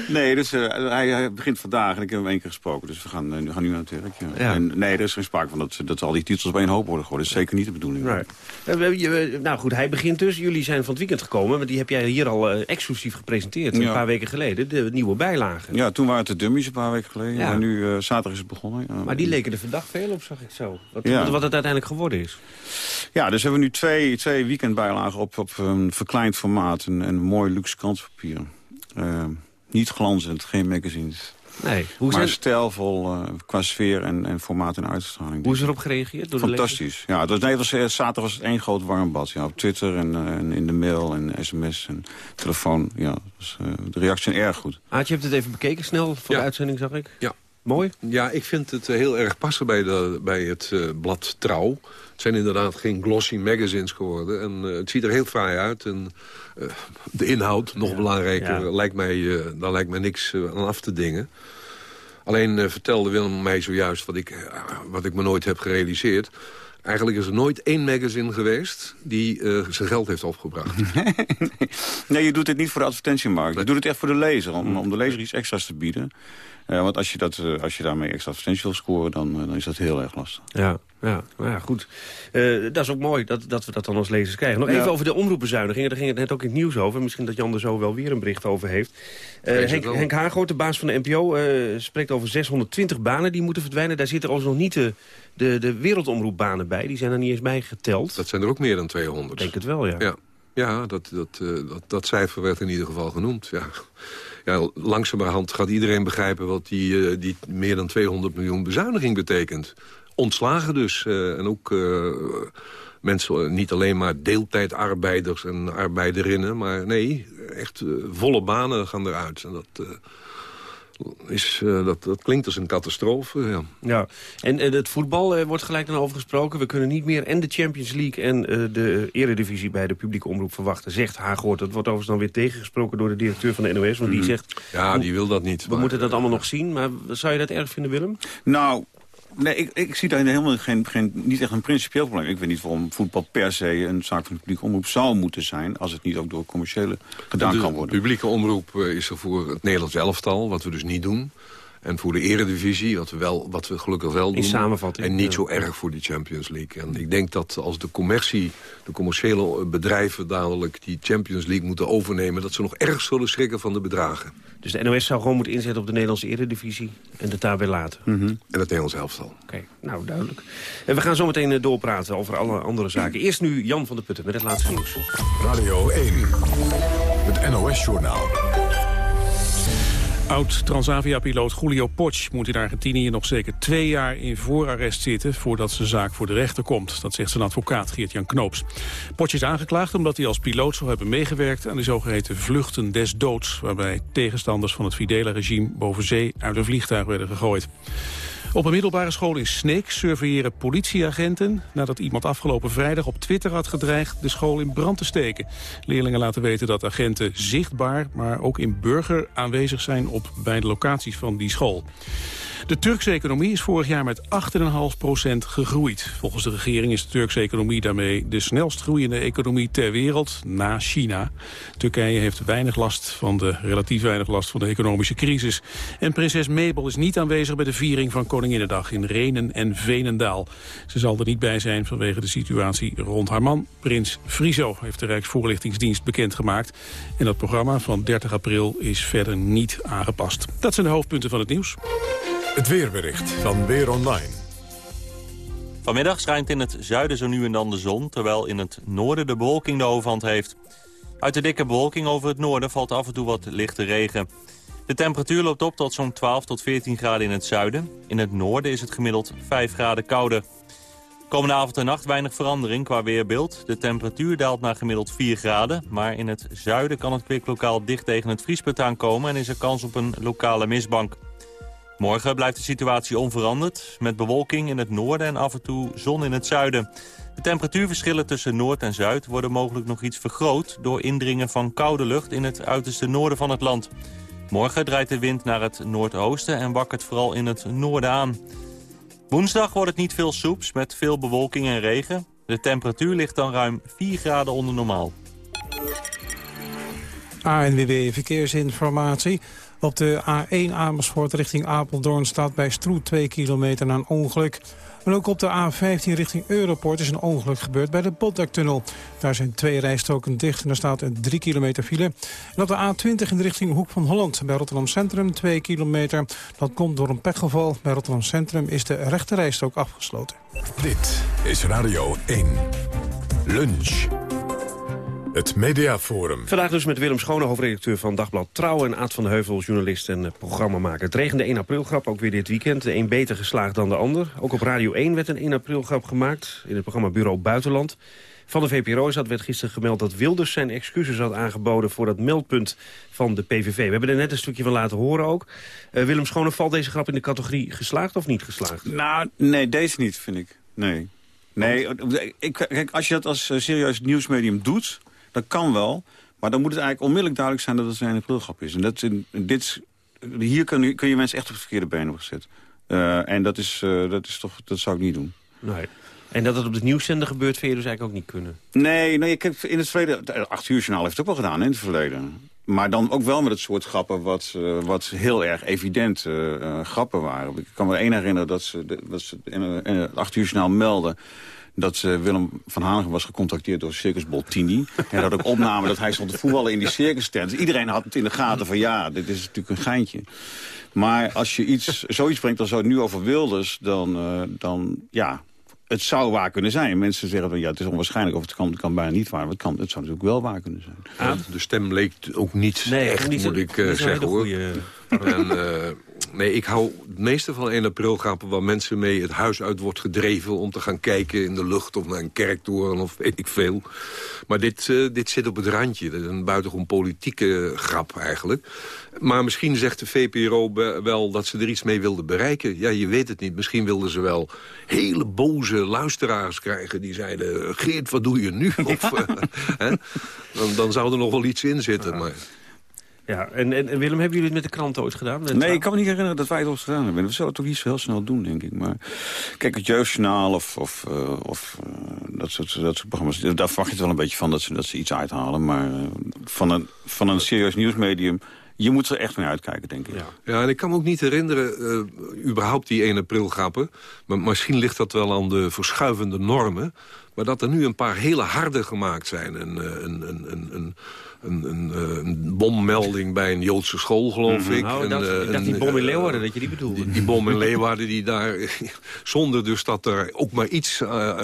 [SPEAKER 23] nee dus hij, hij, begint vandaag en ik heb hem één keer gesproken. Dus we gaan, we gaan nu aan het werk. Ja. Ja. En, nee, er is geen sprake van dat, dat al die titels op één hoop worden geworden. Dat is zeker niet de bedoeling.
[SPEAKER 13] Right. nou goed, hij begint dus. Jullie zijn van het weekend gekomen. Maar die heb jij hier al exclusief gepresenteerd. Een paar weken geleden. De nieuwe bijlagen.
[SPEAKER 23] Ja, toen waren het de dummies een paar weken geleden. Ja. En nu, uh, zaterdag is het begonnen. Ja.
[SPEAKER 13] Maar die leken er vandaag veel op, zag ik zo. Wat, ja. wat, het uiteindelijk geworden is.
[SPEAKER 23] Ja, dus hebben we nu twee, twee weekendbijlagen op, op een verkleind formaat. Een, een mooi luxe krantenpapier. Uh, niet glanzend, geen magazines.
[SPEAKER 13] Nee.
[SPEAKER 23] Hoe maar zijn... stijlvol uh, qua sfeer en, en formaat en uitstraling.
[SPEAKER 13] Hoe is erop gereageerd? Door
[SPEAKER 23] Fantastisch. Ja, het was, nee, het was, zaterdag was het één groot warmbad. Ja, op Twitter en, uh, en, in de mail en sms en telefoon. Ja, dus, uh, de reacties zijn erg goed.
[SPEAKER 13] Aad, je hebt het even bekeken snel voor
[SPEAKER 7] ja.
[SPEAKER 13] de uitzending, zag ik.
[SPEAKER 7] Ja.
[SPEAKER 13] Mooi?
[SPEAKER 7] Ja, ik vind het heel erg passen bij, de, bij het blad Trouw. Het zijn inderdaad geen glossy magazines geworden. En het ziet er heel fraai uit. En de inhoud, nog ja. belangrijker, ja. lijkt mij, daar lijkt mij niks aan af te dingen. Alleen uh, vertelde Willem mij zojuist wat ik, uh, wat ik me nooit heb gerealiseerd. Eigenlijk is er nooit één magazine geweest die uh, zijn geld heeft opgebracht.
[SPEAKER 23] nee, nee, je doet het niet voor de advertentiemarkt. Je doet het echt voor de lezer, om, om de lezer iets extra's te bieden. Uh, want als je, dat, uh, als je daarmee extra advertentie wil scoren, dan, uh, dan is dat heel erg lastig.
[SPEAKER 13] Ja, ja, nou ja goed. dat is ook mooi dat, dat we dat dan als lezers krijgen. Nog even ja. over de omroepbezuinigingen. Daar ging het net ook in het nieuws over. Misschien dat Jan er zo wel weer een bericht over heeft. Henk, Henk Haaghoort, de baas van de NPO, spreekt over 620 banen die moeten verdwijnen. Daar zitten ons nog niet de, de, de wereldomroepbanen bij. Die zijn er niet eens bij geteld.
[SPEAKER 7] Dat zijn er ook meer dan 200. Ik
[SPEAKER 13] denk het wel, ja.
[SPEAKER 7] Ja, ja dat, dat, dat, dat cijfer werd in ieder geval genoemd, ja ja, langzamerhand gaat iedereen begrijpen... wat die, die meer dan 200 miljoen bezuiniging betekent. Ontslagen dus. en ook mensen, niet alleen maar deeltijdarbeiders en arbeiderinnen... maar nee, echt volle banen gaan eruit. En dat is, uh, dat, dat klinkt als een catastrofe. Ja,
[SPEAKER 13] ja. En, en het voetbal uh, wordt gelijk dan over gesproken. We kunnen niet meer en de Champions League en uh, de eredivisie bij de publieke omroep verwachten, zegt Haaghoort. Dat wordt overigens dan weer tegengesproken door de directeur van de NOS. Want die
[SPEAKER 7] mhm.
[SPEAKER 13] zegt...
[SPEAKER 7] Ja, die wil dat niet.
[SPEAKER 13] We moeten dat allemaal nog zien. Maar zou je dat erg vinden, Willem?
[SPEAKER 23] Nou, Nee, ik, ik zie daar helemaal geen, geen, niet echt een principieel probleem. Ik weet niet waarom voetbal per se een zaak van de publieke omroep zou moeten zijn... als het niet ook door commerciële gedaan kan worden.
[SPEAKER 7] De publieke omroep eh, is er voor het Nederlands elftal, wat we dus niet doen. En voor de eredivisie, wat we, wel, wat we gelukkig wel doen.
[SPEAKER 13] In samenvatting.
[SPEAKER 7] En niet zo erg voor die Champions League. En ik denk dat als de commercie, de commerciële bedrijven dadelijk die Champions League moeten overnemen... dat ze nog erg zullen schrikken van de bedragen.
[SPEAKER 13] Dus de NOS zou gewoon moeten inzetten op de Nederlandse eredivisie... en het daar weer laten.
[SPEAKER 7] Mhm. En het Nederlands elftal.
[SPEAKER 13] Oké, nou duidelijk. En we gaan zo meteen eh, doorpraten over alle andere zaken. Eerst nu Jan van der Putten met het laatste nieuws.
[SPEAKER 1] Radio 1, het NOS-journaal.
[SPEAKER 2] Oud-Transavia-piloot Julio Poch moet in Argentinië nog zeker twee jaar in voorarrest zitten voordat zijn zaak voor de rechter komt. Dat zegt zijn advocaat Geert-Jan Knoops. Poch is aangeklaagd omdat hij als piloot zou hebben meegewerkt aan de zogeheten vluchten des doods, waarbij tegenstanders van het Fidela-regime boven zee uit een vliegtuig werden gegooid. Op een middelbare school in Sneek surveilleren politieagenten... nadat iemand afgelopen vrijdag op Twitter had gedreigd de school in brand te steken. Leerlingen laten weten dat agenten zichtbaar, maar ook in burger aanwezig zijn... op beide locaties van die school. De Turkse economie is vorig jaar met 8,5% gegroeid. Volgens de regering is de Turkse economie daarmee de snelst groeiende economie ter wereld na China. Turkije heeft weinig last van de, relatief weinig last van de economische crisis. En prinses Mabel is niet aanwezig bij de viering van Koninginnedag in Renen en Venendaal. Ze zal er niet bij zijn vanwege de situatie rond haar man, prins Friso, heeft de Rijksvoorlichtingsdienst bekendgemaakt. En dat programma van 30 april is verder niet aangepast. Dat zijn de hoofdpunten van het nieuws.
[SPEAKER 1] Het weerbericht van Weer Online.
[SPEAKER 24] Vanmiddag schijnt in het zuiden zo nu en dan de zon... terwijl in het noorden de bewolking de overhand heeft. Uit de dikke bewolking over het noorden valt af en toe wat lichte regen. De temperatuur loopt op tot zo'n 12 tot 14 graden in het zuiden. In het noorden is het gemiddeld 5 graden kouder. Komende avond en nacht weinig verandering qua weerbeeld. De temperatuur daalt naar gemiddeld 4 graden. Maar in het zuiden kan het kwiklokaal dicht tegen het vriespunt aankomen... en is er kans op een lokale mistbank. Morgen blijft de situatie onveranderd, met bewolking in het noorden en af en toe zon in het zuiden. De temperatuurverschillen tussen Noord en Zuid worden mogelijk nog iets vergroot... door indringen van koude lucht in het uiterste noorden van het land. Morgen draait de wind naar het noordoosten en wakkert vooral in het noorden aan. Woensdag wordt het niet veel soeps met veel bewolking en regen. De temperatuur ligt dan ruim 4 graden onder normaal.
[SPEAKER 25] ANWB Verkeersinformatie. Op de A1 Amersfoort richting Apeldoorn staat bij Stroet 2 kilometer na een ongeluk. En ook op de A15 richting Europort is een ongeluk gebeurd bij de Botlektunnel. Daar zijn twee rijstroken dicht en er staat een 3 kilometer file. En op de A20 in de richting Hoek van Holland bij Rotterdam Centrum 2 kilometer. Dat komt door een pechgeval. Bij Rotterdam Centrum is de rechte rijstrook afgesloten.
[SPEAKER 1] Dit is Radio 1. Lunch. Het Mediaforum.
[SPEAKER 13] Vandaag dus met Willem Schone, hoofdredacteur van Dagblad Trouw... en Aad van de Heuvel, journalist en programmamaker. Het regende 1 april grap, ook weer dit weekend. De een beter geslaagd dan de ander. Ook op Radio 1 werd een 1 april grap gemaakt... in het programma Bureau Buitenland. Van de VPRO is dat werd gisteren gemeld dat Wilders zijn excuses had aangeboden... voor dat meldpunt van de PVV. We hebben er net een stukje van laten horen ook. Uh, Willem Schone, valt deze grap in de categorie geslaagd of niet geslaagd?
[SPEAKER 23] Nou, nee, deze niet, vind ik. Nee. Nee, ik, kijk, als je dat als uh, serieus nieuwsmedium doet dat kan wel. Maar dan moet het eigenlijk onmiddellijk duidelijk zijn dat het een aprilgrap is. En dat in, dit, hier kun je, kun je mensen echt op het verkeerde been hebben gezet. Uh, en dat is, uh, dat is toch, dat zou ik niet doen.
[SPEAKER 13] Nee. En dat het op de nieuwszender gebeurt, vind je dus eigenlijk ook niet kunnen?
[SPEAKER 23] Nee, nee ik heb in het verleden... 8 uur journaal heeft het ook wel gedaan in het verleden. Maar dan ook wel met het soort grappen wat, uh, wat heel erg evident grappen waren. Ik kan me één herinneren dat ze, dat ze in, in het 8 uur journaal melden dat uh, Willem van Hanegem was gecontacteerd door Circus Boltini. en dat ook opname dat hij stond te voetballen in die circus tent. Dus iedereen had het in de gaten van ja, dit is natuurlijk een geintje. Maar als je iets, zoiets brengt als zo nu over Wilders, dan, uh, dan ja, het zou waar kunnen zijn. Mensen zeggen van ja, het is onwaarschijnlijk of het kan, het kan bijna niet waar. Maar het, kan, het zou natuurlijk wel waar kunnen zijn.
[SPEAKER 7] De stem leek ook niet
[SPEAKER 13] Nee,
[SPEAKER 7] echt,
[SPEAKER 13] niet
[SPEAKER 7] moet ik
[SPEAKER 13] niet
[SPEAKER 7] eh, zeggen hoor.
[SPEAKER 13] goeie-
[SPEAKER 7] En, eh, nee, ik hou het meeste van 1 april grappen waar mensen mee het huis uit wordt gedreven... om te gaan kijken in de lucht of naar een kerktoren of weet ik veel. Maar dit, eh, dit zit op het randje. Dat is een buitengewoon politieke grap eigenlijk. Maar misschien zegt de VPRO wel dat ze er iets mee wilden bereiken. Ja, je weet het niet. Misschien wilden ze wel hele boze luisteraars krijgen... die zeiden, Geert, wat doe je nu? Of, eh, hè? dan, dan zou er nog wel iets in zitten, maar...
[SPEAKER 13] Ja, en, en, en Willem, hebben jullie het met de krant ooit gedaan? Met
[SPEAKER 23] Nee, ik kan me niet herinneren dat wij het ooit gedaan hebben. We zullen het toch niet zo heel snel doen, denk ik. Maar kijk, het Jeugdjournaal of, of, eh, of eh, dat, soort, dat soort programma's... daar verwacht je het wel een beetje van dat ze, dat ze iets uithalen. Maar eh, van, een, van een serieus nieuwsmedium... je moet er echt mee uitkijken, denk ik.
[SPEAKER 7] Ja, en ik kan me ook niet herinneren, eh, überhaupt die 1 april grappen. Maar misschien ligt dat wel aan de verschuivende normen. Maar dat er nu een paar hele harde gemaakt zijn. Een, eh, een, een, een, een, een, een, eh, een bommelding bij een Joodse school, geloof ik.
[SPEAKER 13] Oh, dat,
[SPEAKER 7] eh,
[SPEAKER 13] ik dacht die bom in
[SPEAKER 7] eh,
[SPEAKER 13] Leeuwarden, dat je die bedoelde.
[SPEAKER 7] Die, die bom in Leeuwarden die daar, zonder dus dat er ook maar iets,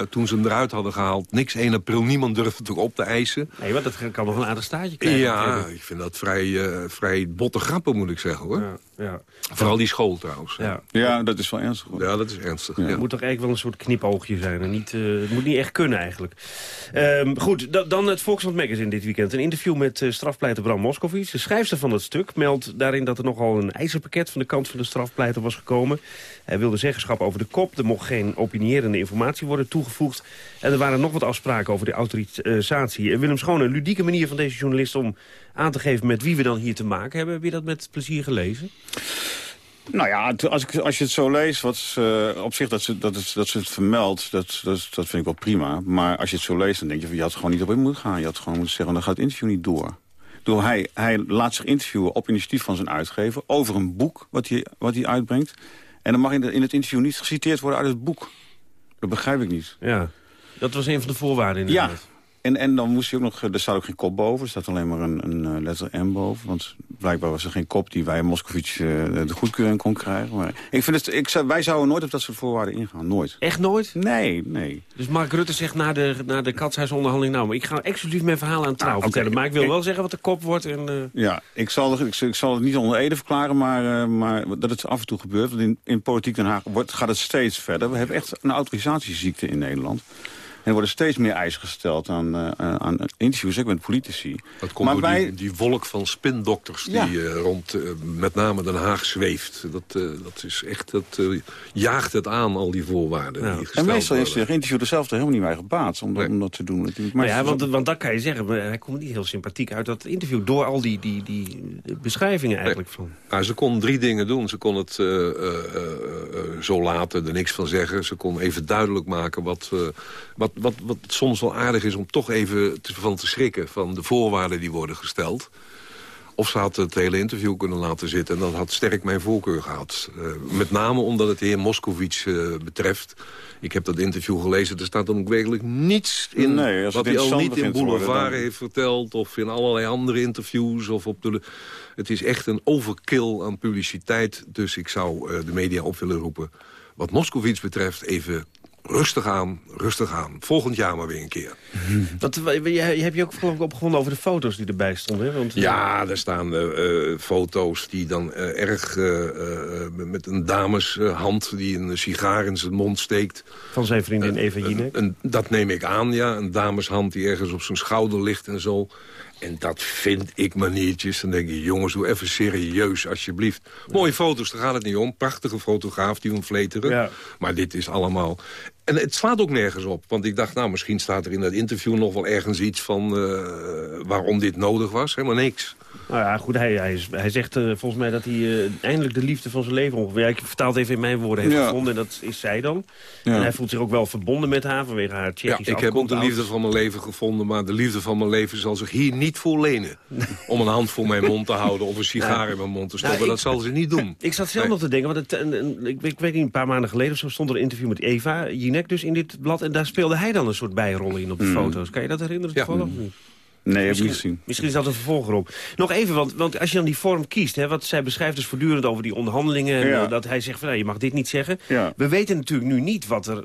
[SPEAKER 7] toen ze hem eruit hadden gehaald, niks 1 april, niemand durfde het erop te eisen.
[SPEAKER 13] Nee, want dat kan nog een aardig staartje krijgen.
[SPEAKER 7] Ja, ik vind dat vrij, vrij botte grappen, moet ik zeggen, hoor.
[SPEAKER 13] ja.
[SPEAKER 7] Vooral die school, trouwens.
[SPEAKER 13] Ja.
[SPEAKER 23] Ja, dat is wel ernstig. Hoor.
[SPEAKER 7] Ja, dat is ernstig.
[SPEAKER 13] Het
[SPEAKER 7] Ja.
[SPEAKER 13] moet toch eigenlijk wel een soort knipoogje zijn. En niet, eh, het moet niet echt kunnen eigenlijk. Ehm, goed, da- dan het Volkskrant Magazine dit weekend. Een interview met eh, strafpleiter Bram Moskowitz. De schrijfster van het stuk meldt daarin dat er nogal een ijzerpakket... van de kant van de strafpleiter was gekomen. Hij wilde zeggenschap over de kop. Er mocht geen opinierende informatie worden toegevoegd. En er waren nog wat afspraken over de autorisatie. En Willem Schoon, een ludieke manier van deze journalist... om aan te geven met wie we dan hier te maken hebben. Heb je dat met plezier gelezen?
[SPEAKER 23] Nou ja, als, ik, als je het zo leest, wat, ze, op zich dat ze, dat, het, dat ze het vermeldt, dat, dat, dat vind ik wel prima. Maar als je het zo leest, dan denk je van, je had gewoon niet op in moeten gaan. Je had gewoon moeten zeggen, dan gaat het interview niet door. Bedoel, hij, hij laat zich interviewen op initiatief van zijn uitgever... over een boek wat hij, wat hij uitbrengt. En dan mag in, de, in het interview niet geciteerd worden uit het boek. Dat begrijp ik niet.
[SPEAKER 13] Ja, dat was een van de voorwaarden
[SPEAKER 23] Ja,
[SPEAKER 13] inderdaad.
[SPEAKER 23] En, en dan moest hij ook nog... Er staat ook geen kop boven, er staat alleen maar een, een eh, letter M boven. Want blijkbaar was er geen kop die bij Moskovits eh, de goedkeuring kon krijgen. Maar ik vind het, ik, wij zouden nooit op dat soort voorwaarden ingaan, nooit.
[SPEAKER 13] Echt nooit?
[SPEAKER 23] Nee, nee.
[SPEAKER 13] Dus Mark Rutte zegt na de, na de katshuisonderhandeling... nou, maar ik ga exclusief mijn verhaal aan trouw
[SPEAKER 23] oké.
[SPEAKER 13] vertellen. Maar ik wil
[SPEAKER 23] Ik-
[SPEAKER 13] wel zeggen wat de kop wordt. En, eh,
[SPEAKER 23] Ja, ik zal, ik, ik zal het niet onder Ede verklaren, maar, eh, maar dat het af en toe gebeurt. Want in, in politiek Den Haag wordt, gaat het steeds verder. We hebben echt een autorisatieziekte in Nederland. En er worden steeds meer eisen gesteld aan, eh, aan interviews, ook met politici.
[SPEAKER 7] Dat komt
[SPEAKER 23] maar
[SPEAKER 7] door
[SPEAKER 23] wij,
[SPEAKER 7] die, die wolk van spindokters
[SPEAKER 23] Ja.
[SPEAKER 7] die eh, rond eh, met name Den Haag zweeft. Dat, eh, dat is echt, dat eh, jaagt het aan, al die voorwaarden die
[SPEAKER 23] en meestal is de interviewer zelf er helemaal niet bij gebaat om, dat- om dat te doen. natuurlijk.
[SPEAKER 13] maar ja, want, want dat kan je zeggen. maar Hij komt niet heel sympathiek uit dat interview... door al die, die, die beschrijvingen eigenlijk. Van.
[SPEAKER 7] Nou, ze kon drie dingen doen. Ze kon het eh, eh, eh, eh, zo laten, er niks van zeggen. Ze kon even duidelijk maken wat, eh, wat, wat, wat soms wel aardig is... om toch even te, van te schrikken van de voorwaarden die worden gesteld. Of ze had het hele interview kunnen laten zitten. En dat had sterk mijn voorkeur gehad. Eh, met name omdat het de heer Moscovici eh, betreft. Ik heb dat interview gelezen. Er staat dan ook werkelijk niets in...
[SPEAKER 23] Nee, als
[SPEAKER 7] wat hij al niet in
[SPEAKER 23] worden,
[SPEAKER 7] Boulevard
[SPEAKER 23] dan-
[SPEAKER 7] heeft verteld... of in allerlei andere interviews. Of op de, het is echt een overkill aan publiciteit. Dus ik zou eh, de media op willen roepen... wat Moscovici betreft even rustig aan, rustig aan. Volgend jaar maar weer een keer.
[SPEAKER 13] Dat, je, je hebt je ook geloof ik opgewonden over de foto's die erbij stonden. Hè? Want,
[SPEAKER 7] Ja, daar staan eh, eh, foto's die dan eh, erg eh, eh, met een dameshand die een sigaar in zijn mond steekt.
[SPEAKER 13] Van zijn vriendin Eva Jinek.
[SPEAKER 7] Een, dat neem ik aan, ja. Een dameshand die ergens op zijn schouder ligt en zo. En dat vind ik maniertjes. Dan denk je, jongens, doe even serieus, alsjeblieft. Mooie foto's, daar gaat het niet om. Prachtige fotograaf, die van Vleteren.
[SPEAKER 13] Ja.
[SPEAKER 7] Maar dit is allemaal... En het slaat ook nergens op. Want ik dacht, nou, misschien staat er in dat interview nog wel ergens iets van... eh, waarom dit nodig was. Helemaal niks.
[SPEAKER 13] Nou ja, goed, hij, hij, is- hij zegt eh, volgens mij dat hij eh, eindelijk de liefde van zijn leven ongeveer... Ja, ik vertaal het even in mijn woorden, heeft
[SPEAKER 7] Ja.
[SPEAKER 13] gevonden. En dat is zij dan.
[SPEAKER 7] Ja.
[SPEAKER 13] En hij voelt zich ook wel verbonden met haar vanwege haar
[SPEAKER 7] Ja,
[SPEAKER 13] Tsjechische
[SPEAKER 7] ik heb ook de liefde van mijn leven gevonden... maar de liefde van mijn leven zal zich hier niet voor lenen. Om een hand voor mijn mond te houden of een sigaar in mijn mond te stoppen.
[SPEAKER 13] Nou, ik-
[SPEAKER 7] dat zal ze niet doen.
[SPEAKER 13] Ik zat zelf
[SPEAKER 7] Nee.
[SPEAKER 13] nog te denken, want het, ik, ik weet niet, een paar maanden geleden of zo stond er een interview met Eva Jinek dus in dit blad. En daar speelde hij dan een soort bijrol in op de
[SPEAKER 23] Hmm.
[SPEAKER 13] foto's. Kan je dat herinneren toevallig? of
[SPEAKER 23] Nee, heb ik
[SPEAKER 13] Misschien-
[SPEAKER 23] niet gezien.
[SPEAKER 13] Misschien is dat een vervolg erop. Nog even, want, want als je dan die vorm kiest... Hè, wat zij beschrijft dus voortdurend over die onderhandelingen... en
[SPEAKER 23] Ja.
[SPEAKER 13] eh, dat hij zegt van, nou, je mag dit niet zeggen.
[SPEAKER 23] Ja.
[SPEAKER 13] We weten natuurlijk nu niet wat er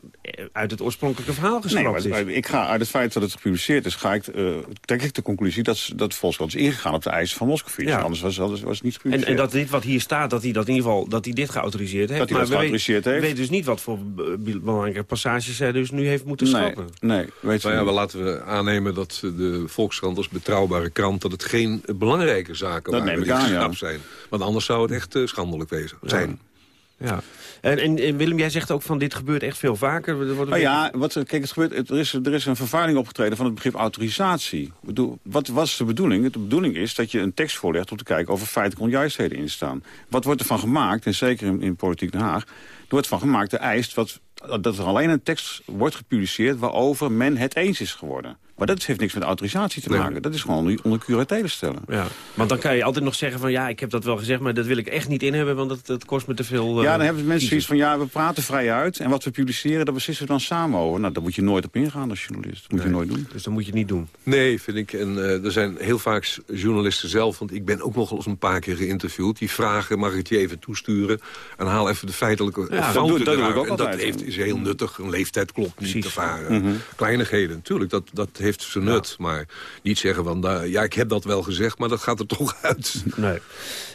[SPEAKER 13] uit het oorspronkelijke verhaal geschrapt
[SPEAKER 23] nee,
[SPEAKER 13] is.
[SPEAKER 23] ik ga uit het feit dat het gepubliceerd is, ga ik, uh, trek ik de conclusie dat, dat Volkskrant is ingegaan op de eisen van Moscovici. Ja. Anders was, was, was het niet gepubliceerd.
[SPEAKER 13] En, en, dat dit wat hier staat, dat hij dat in ieder geval dat hij dit geautoriseerd heeft.
[SPEAKER 23] Dat hij
[SPEAKER 13] maar
[SPEAKER 23] dat geautoriseerd
[SPEAKER 13] we
[SPEAKER 23] heeft.
[SPEAKER 13] weten dus niet wat voor belangrijke passages hij dus nu heeft moeten schrappen.
[SPEAKER 23] Nee, nee weet
[SPEAKER 7] nou ja, we laten we aannemen dat de Volkskrant als betrouwbare krant... dat het geen belangrijke zaken
[SPEAKER 23] dat
[SPEAKER 7] waren
[SPEAKER 23] aan, ja.
[SPEAKER 7] zijn. Want anders zou het echt uh, schandelijk wezen, zijn.
[SPEAKER 13] Ja. En, en, en, Willem, jij zegt ook van dit gebeurt echt veel vaker. Er wordt
[SPEAKER 23] nou ja, wat, kijk, het gebeurt, er, is, er is een vervuiling opgetreden van het begrip autorisatie. Bedoel, wat was de bedoeling? De bedoeling is dat je een tekst voorlegt om te kijken of er feitelijke onjuistheden in staan. Wat wordt er van gemaakt, en zeker in, in Politiek Den Haag... er wordt van gemaakt de eist wat, dat er alleen een tekst wordt gepubliceerd... waarover men het eens is geworden. Maar dat heeft niks met autorisatie te maken. Nee. Dat is gewoon onder curatele stellen.
[SPEAKER 13] Ja, want dan kan je altijd nog zeggen van... ja, ik heb dat wel gezegd, maar dat wil ik echt niet in hebben... want dat, dat kost me te veel... Uh,
[SPEAKER 23] ja, dan hebben mensen zoiets van... ja, we praten vrij uit en wat we publiceren... daar beslissen we dan samen over. Nou, daar moet je nooit op ingaan als journalist. Dat moet nee. je nooit doen.
[SPEAKER 13] Dus dat moet je niet doen.
[SPEAKER 7] Nee, vind ik. En uh, er zijn heel vaak journalisten zelf... want ik ben ook nog eens een paar keer geïnterviewd... die vragen, mag ik het je even toesturen... en haal even de feitelijke
[SPEAKER 23] ja, dat doe, dat doe ik ook
[SPEAKER 7] En dat heeft, is heel nuttig. Een leeftijd klopt niet. Of, uh, mm -hmm. Kleinigheden, natuurlijk. Dat, dat heeft zijn nut. Ja. Maar niet zeggen van, uh, ja, ik heb dat wel gezegd, maar dat gaat er toch uit.
[SPEAKER 13] Nee.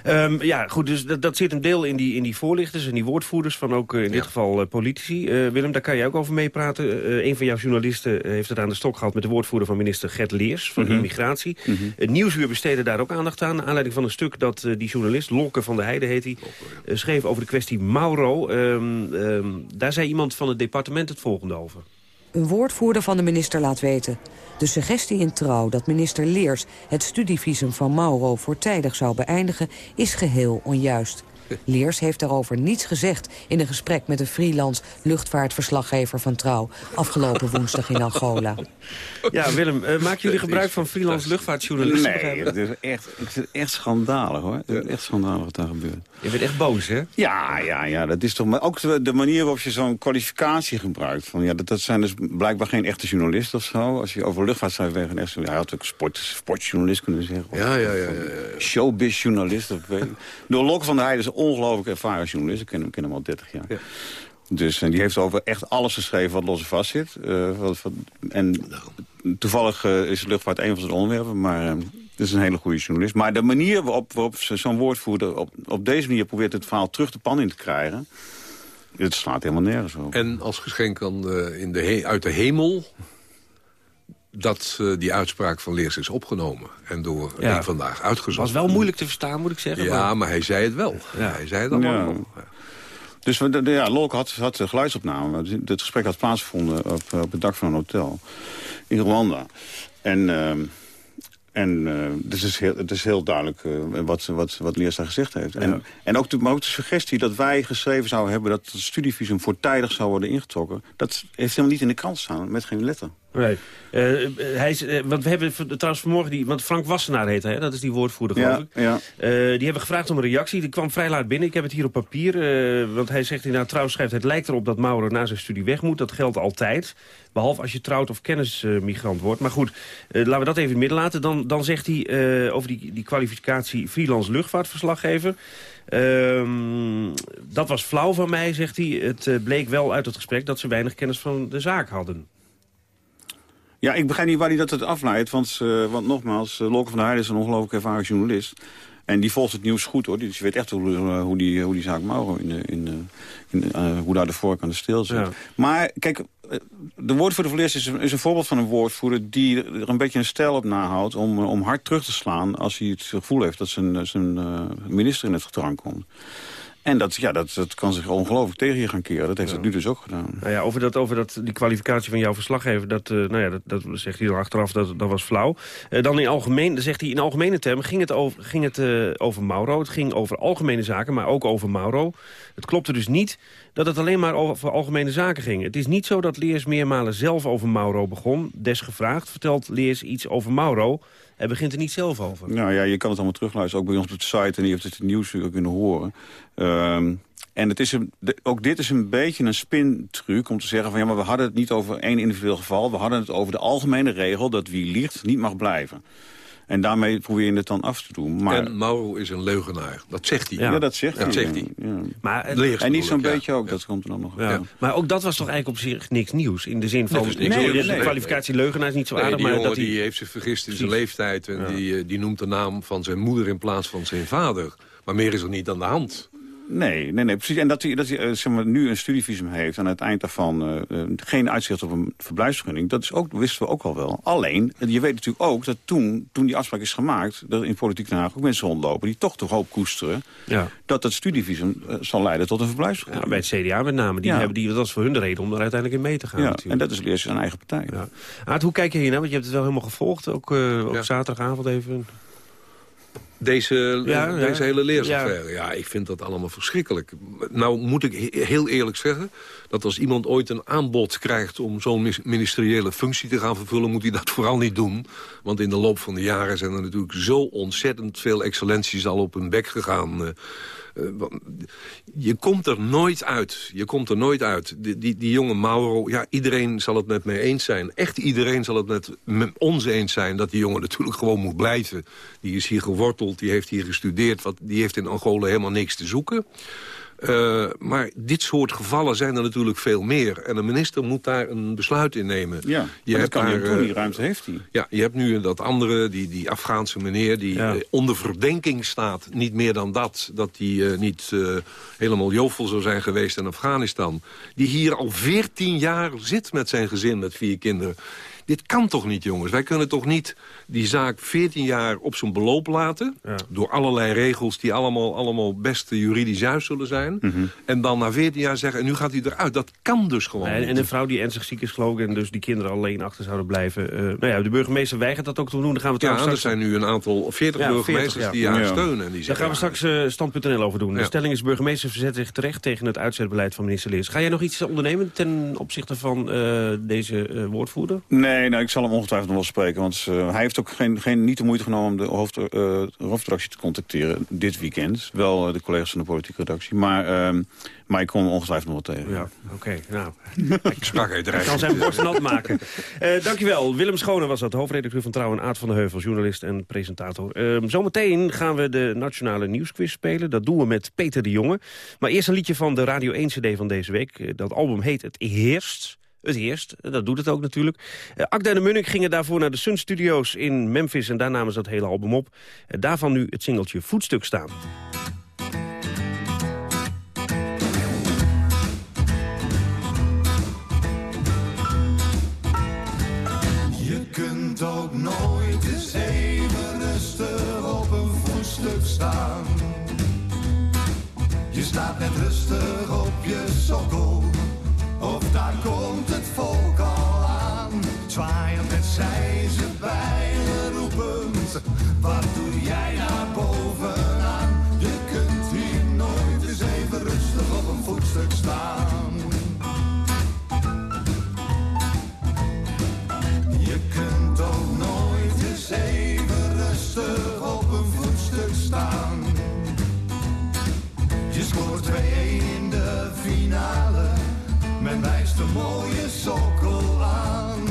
[SPEAKER 13] Um, ja, goed, dus dat, dat, zit een deel in die, in die voorlichters en die woordvoerders van ook uh, in dit geval uh, politici. Willem, daar kan jij ook over meepraten. een van jouw journalisten heeft het aan de stok gehad met de woordvoerder van minister Gert Leers van mm -hmm. Immigratie. Mm -hmm. Het Nieuwsuur besteedde daar ook aandacht aan. Aanleiding van een stuk dat die journalist, Lolke van der Heijden heet hij, schreef over de kwestie Mauro. Um, um, daar zei iemand van het departement het volgende over.
[SPEAKER 26] Een woordvoerder van de minister laat weten. De suggestie in Trouw dat minister Leers het studievisum van Mauro voortijdig zou beëindigen... is geheel onjuist. Leers heeft daarover niets gezegd in een gesprek met een freelance luchtvaartverslaggever van Trouw afgelopen woensdag in Angola.
[SPEAKER 13] Ja, Willem, uh, maken jullie gebruik van freelance luchtvaartjournalisten?
[SPEAKER 23] Nee, het is echt, het is echt schandalig hoor. Het is echt schandalig wat daar gebeurt.
[SPEAKER 13] Je bent echt boos, hè?
[SPEAKER 23] Ja, ja, ja. Dat is toch maar ook de manier waarop je zo'n kwalificatie gebruikt. Van, ja, dat, dat zijn dus blijkbaar geen echte journalisten of zo. Als je over luchtvaart zou zeggen, echt, hij had ook sport, sportjournalist kunnen zeggen.
[SPEAKER 7] Ja, ja, ja. ja, ja.
[SPEAKER 23] Showbiz-journalist. Door Lok van der Heijden is ongelooflijk ervaren journalist. Ik ken hem, ken hem al 30 jaar. Ja. Dus, en die heeft over echt alles geschreven wat los en vast zit. Uh, wat, wat, en toevallig uh, is luchtvaart een van zijn onderwerpen, maar uh, het is een hele goede journalist. Maar de manier waarop, waarop zo'n woordvoerder op, op deze manier probeert het verhaal terug de pan in te krijgen... het slaat helemaal nergens op.
[SPEAKER 7] En als geschenk dan in de uit de hemel dat uh, die uitspraak van Leers is opgenomen en door ja. een vandaag uitgezocht.
[SPEAKER 13] was wel moeilijk te verstaan, moet ik zeggen.
[SPEAKER 7] Ja, maar, maar hij zei het wel. Ja. Hij zei het allemaal. Ja.
[SPEAKER 23] Dus we, de, de, ja, Lolk had, had geluidsopname. Het gesprek had plaatsgevonden op, op het dak van een hotel in Rwanda. En... Uh, en uh, dus het, is heel, het is heel duidelijk uh, wat, wat, wat Leers daar gezegd heeft. En, ja. en ook, de, maar ook de suggestie dat wij geschreven zouden hebben... dat het studievisum voortijdig zou worden ingetrokken... dat heeft helemaal niet in de krant staan, met geen letter.
[SPEAKER 13] Nee. Uh, hij is, uh, want we hebben trouwens vanmorgen die... Want Frank Wassenaar heet hij, dat is die woordvoerder, geloof
[SPEAKER 23] ja,
[SPEAKER 13] ik.
[SPEAKER 23] Ja.
[SPEAKER 13] Uh, die hebben gevraagd om een reactie. Die kwam vrij laat binnen. Ik heb het hier op papier. want hij zegt inderdaad, trouwens schrijft... het lijkt erop dat Mauro na zijn studie weg moet. Dat geldt altijd. Behalve als je trouwt of kennismigrant wordt. Maar goed, laten we dat even in het midden laten. Dan, dan zegt hij over die, die kwalificatie freelance luchtvaartverslaggever... Um, dat was flauw van mij, zegt hij. Het bleek wel uit het gesprek dat ze weinig kennis van de zaak hadden.
[SPEAKER 23] Ja, ik begrijp niet waar hij dat het afleidt. Want, uh, want nogmaals, uh, van der Heijden is een ongelooflijk ervaren journalist. En die volgt het nieuws goed, hoor. Dus je weet echt hoe, hoe, die, hoe die zaak Mauro, in de, in, in, hoe daar de vork aan de steel zit. Ja. Maar kijk, de woordvoerder van is, is een voorbeeld van een woordvoerder... die er een beetje een stijl op nahoudt om, om hard terug te slaan... als hij het gevoel heeft dat zijn, zijn minister in het gedrang komt. En dat, ja, dat, dat kan zich ongelooflijk tegen je gaan keren. Dat heeft ja. het nu dus ook gedaan.
[SPEAKER 13] Nou ja, over dat, over dat, die kwalificatie van jouw verslaggever... dat, uh, nou ja, dat, dat zegt hij dan achteraf, dat, dat was flauw. Uh, dan in algemeen, dan zegt hij in algemene termen... ging het, over, ging het uh, over Mauro. Het ging over algemene zaken, maar ook over Mauro. Het klopte dus niet dat het alleen maar over algemene zaken ging. Het is niet zo dat Leers meermalen zelf over Mauro begon. Desgevraagd vertelt Leers iets over Mauro... Hij begint er niet zelf over.
[SPEAKER 23] Nou ja, je kan het allemaal terugluisteren. Ook bij ons op de site en je hebt het nieuws kunnen horen. Um, en het is een, ook dit is een beetje een spintruc om te zeggen van... ja, maar we hadden het niet over één individueel geval. We hadden het over de algemene regel dat wie liegt niet mag blijven. En daarmee probeer je het dan af te doen. Maar...
[SPEAKER 7] En Mauro is een leugenaar. Dat zegt hij.
[SPEAKER 23] Ja, dat zegt hij.
[SPEAKER 7] Dat zegt hij.
[SPEAKER 23] Maar, Leers, en niet zo'n beetje ook, dat komt er dan nog.
[SPEAKER 13] Ja. Maar ook dat was toch eigenlijk op zich niks nieuws? In de zin van, nee, nee, nee, de kwalificatie leugenaar is niet zo aardig.
[SPEAKER 7] die
[SPEAKER 13] maar
[SPEAKER 7] jongen
[SPEAKER 13] dat hij...
[SPEAKER 7] die heeft zich vergist in zijn leeftijd. En die, die noemt de naam van zijn moeder in plaats van zijn vader. Maar meer is er niet aan de hand.
[SPEAKER 23] Nee, nee, nee, precies. En dat hij, dat hij zeg maar, nu een studievisum heeft... en aan het eind daarvan uh, geen uitzicht op een verblijfsvergunning... dat is ook, wisten we ook al wel. Alleen, je weet natuurlijk ook dat toen, toen die afspraak is gemaakt... dat in politiek Den Haag ook mensen rondlopen... die toch toch hoop koesteren... Ja. dat dat studievisum uh, zal leiden tot een verblijfsvergunning.
[SPEAKER 13] Ja, bij het CDA met name. Die
[SPEAKER 23] Ja.
[SPEAKER 13] hebben die, dat was voor hun de reden om er uiteindelijk in mee te gaan.
[SPEAKER 23] Ja,
[SPEAKER 13] natuurlijk.
[SPEAKER 23] en dat is eerst zijn eigen partij.
[SPEAKER 13] Ja. Aad, hoe kijk je hier naar? Want je hebt het wel helemaal gevolgd. Ook uh, op zaterdagavond even.
[SPEAKER 7] Deze,
[SPEAKER 13] Ja, ja.
[SPEAKER 7] deze hele leersaffaire. Ja. ik vind dat allemaal verschrikkelijk. Nou moet ik he- heel eerlijk zeggen... dat als iemand ooit een aanbod krijgt... om zo'n ministeriële functie te gaan vervullen... moet hij dat vooral niet doen. Want in de loop van de jaren zijn er natuurlijk zo ontzettend veel excellenties... al op hun bek gegaan... eh, je komt er nooit uit. Je komt er nooit uit. Die, die, die jonge Mauro, ja, iedereen zal het met mij eens zijn. Echt iedereen zal het met, met ons eens zijn... dat die jongen natuurlijk gewoon moet blijven. Die is hier geworteld, die heeft hier gestudeerd. Wat, die heeft in Angola helemaal niks te zoeken. Uh, maar dit soort gevallen zijn er natuurlijk veel meer. En de minister moet daar een besluit in nemen.
[SPEAKER 23] Ja, dat kan hij doen, die ruimte heeft hij.
[SPEAKER 7] Ja, je hebt nu dat andere, die, die Afghaanse meneer... die
[SPEAKER 23] Ja.
[SPEAKER 7] eh, onder verdenking staat, niet meer dan dat... dat hij eh, niet eh, helemaal jovel zou zijn geweest in Afghanistan. Die hier al 14 jaar zit met zijn gezin, met vier kinderen. Dit kan toch niet, jongens? Wij kunnen toch niet die zaak 14 jaar op zijn beloop laten... door allerlei regels die allemaal, allemaal best juridisch juist zullen zijn...
[SPEAKER 23] Mhm.
[SPEAKER 7] en dan na 14 jaar zeggen, en nu gaat hij eruit. Dat kan dus gewoon
[SPEAKER 13] En,
[SPEAKER 7] niet.
[SPEAKER 13] en een vrouw die ernstig ziek is geloof ik... en dus die kinderen alleen achter zouden blijven. Eh, nou ja, de burgemeester weigert dat ook te doen. Daar gaan we het
[SPEAKER 7] Ja,
[SPEAKER 13] trouwens
[SPEAKER 7] er
[SPEAKER 13] straks...
[SPEAKER 7] zijn nu een aantal, 40
[SPEAKER 13] Ja,
[SPEAKER 7] burgemeesters
[SPEAKER 13] 40, ja.
[SPEAKER 7] die haar
[SPEAKER 13] Ja.
[SPEAKER 7] steunen. En die
[SPEAKER 13] Daar gaan we straks stand.nl over doen. De stelling is burgemeester verzet zich terecht tegen het uitzetbeleid van minister Leers. Ga jij nog iets ondernemen ten opzichte van eh, deze eh, woordvoerder?
[SPEAKER 23] Nee, nou, ik zal hem ongetwijfeld nog wel spreken. Want eh, hij heeft ook geen, geen, niet de moeite genomen om de hoofd, eh, hoofdredactie te contacteren dit weekend. Wel eh, de collega's van de politieke redactie. Maar, ehm, maar ik kom ongetwijfeld nog wel tegen.
[SPEAKER 13] Ja, oké. nou,
[SPEAKER 7] ik sprak uit de
[SPEAKER 13] Hij kan zijn borst nat maken. Eh, dankjewel. Willem Schone was dat, hoofdredacteur van Trouw en Aad van de Heuvel, journalist en presentator. Ehm, zometeen gaan we de Nationale Nieuwsquiz spelen. Dat doen we met Peter de Jonge. Maar eerst een liedje van de Radio 1 CD van deze week. Dat album heet Het Heerst. Het Heerst, Eh, dat doet het ook natuurlijk. Uh, Akda en de Munnik gingen daarvoor naar de Sun Studios in Memphis... en daar namen ze dat hele album op. Eh, daarvan nu het singeltje Voetstuk staan.
[SPEAKER 27] Je kunt ook nooit eens even rustig op een voetstuk staan. Je staat net rustig op je sokkel, komt het volk al aan. Zwaaiend met ze bijlen roepend, wat doe jij naar mooie sokkel aan.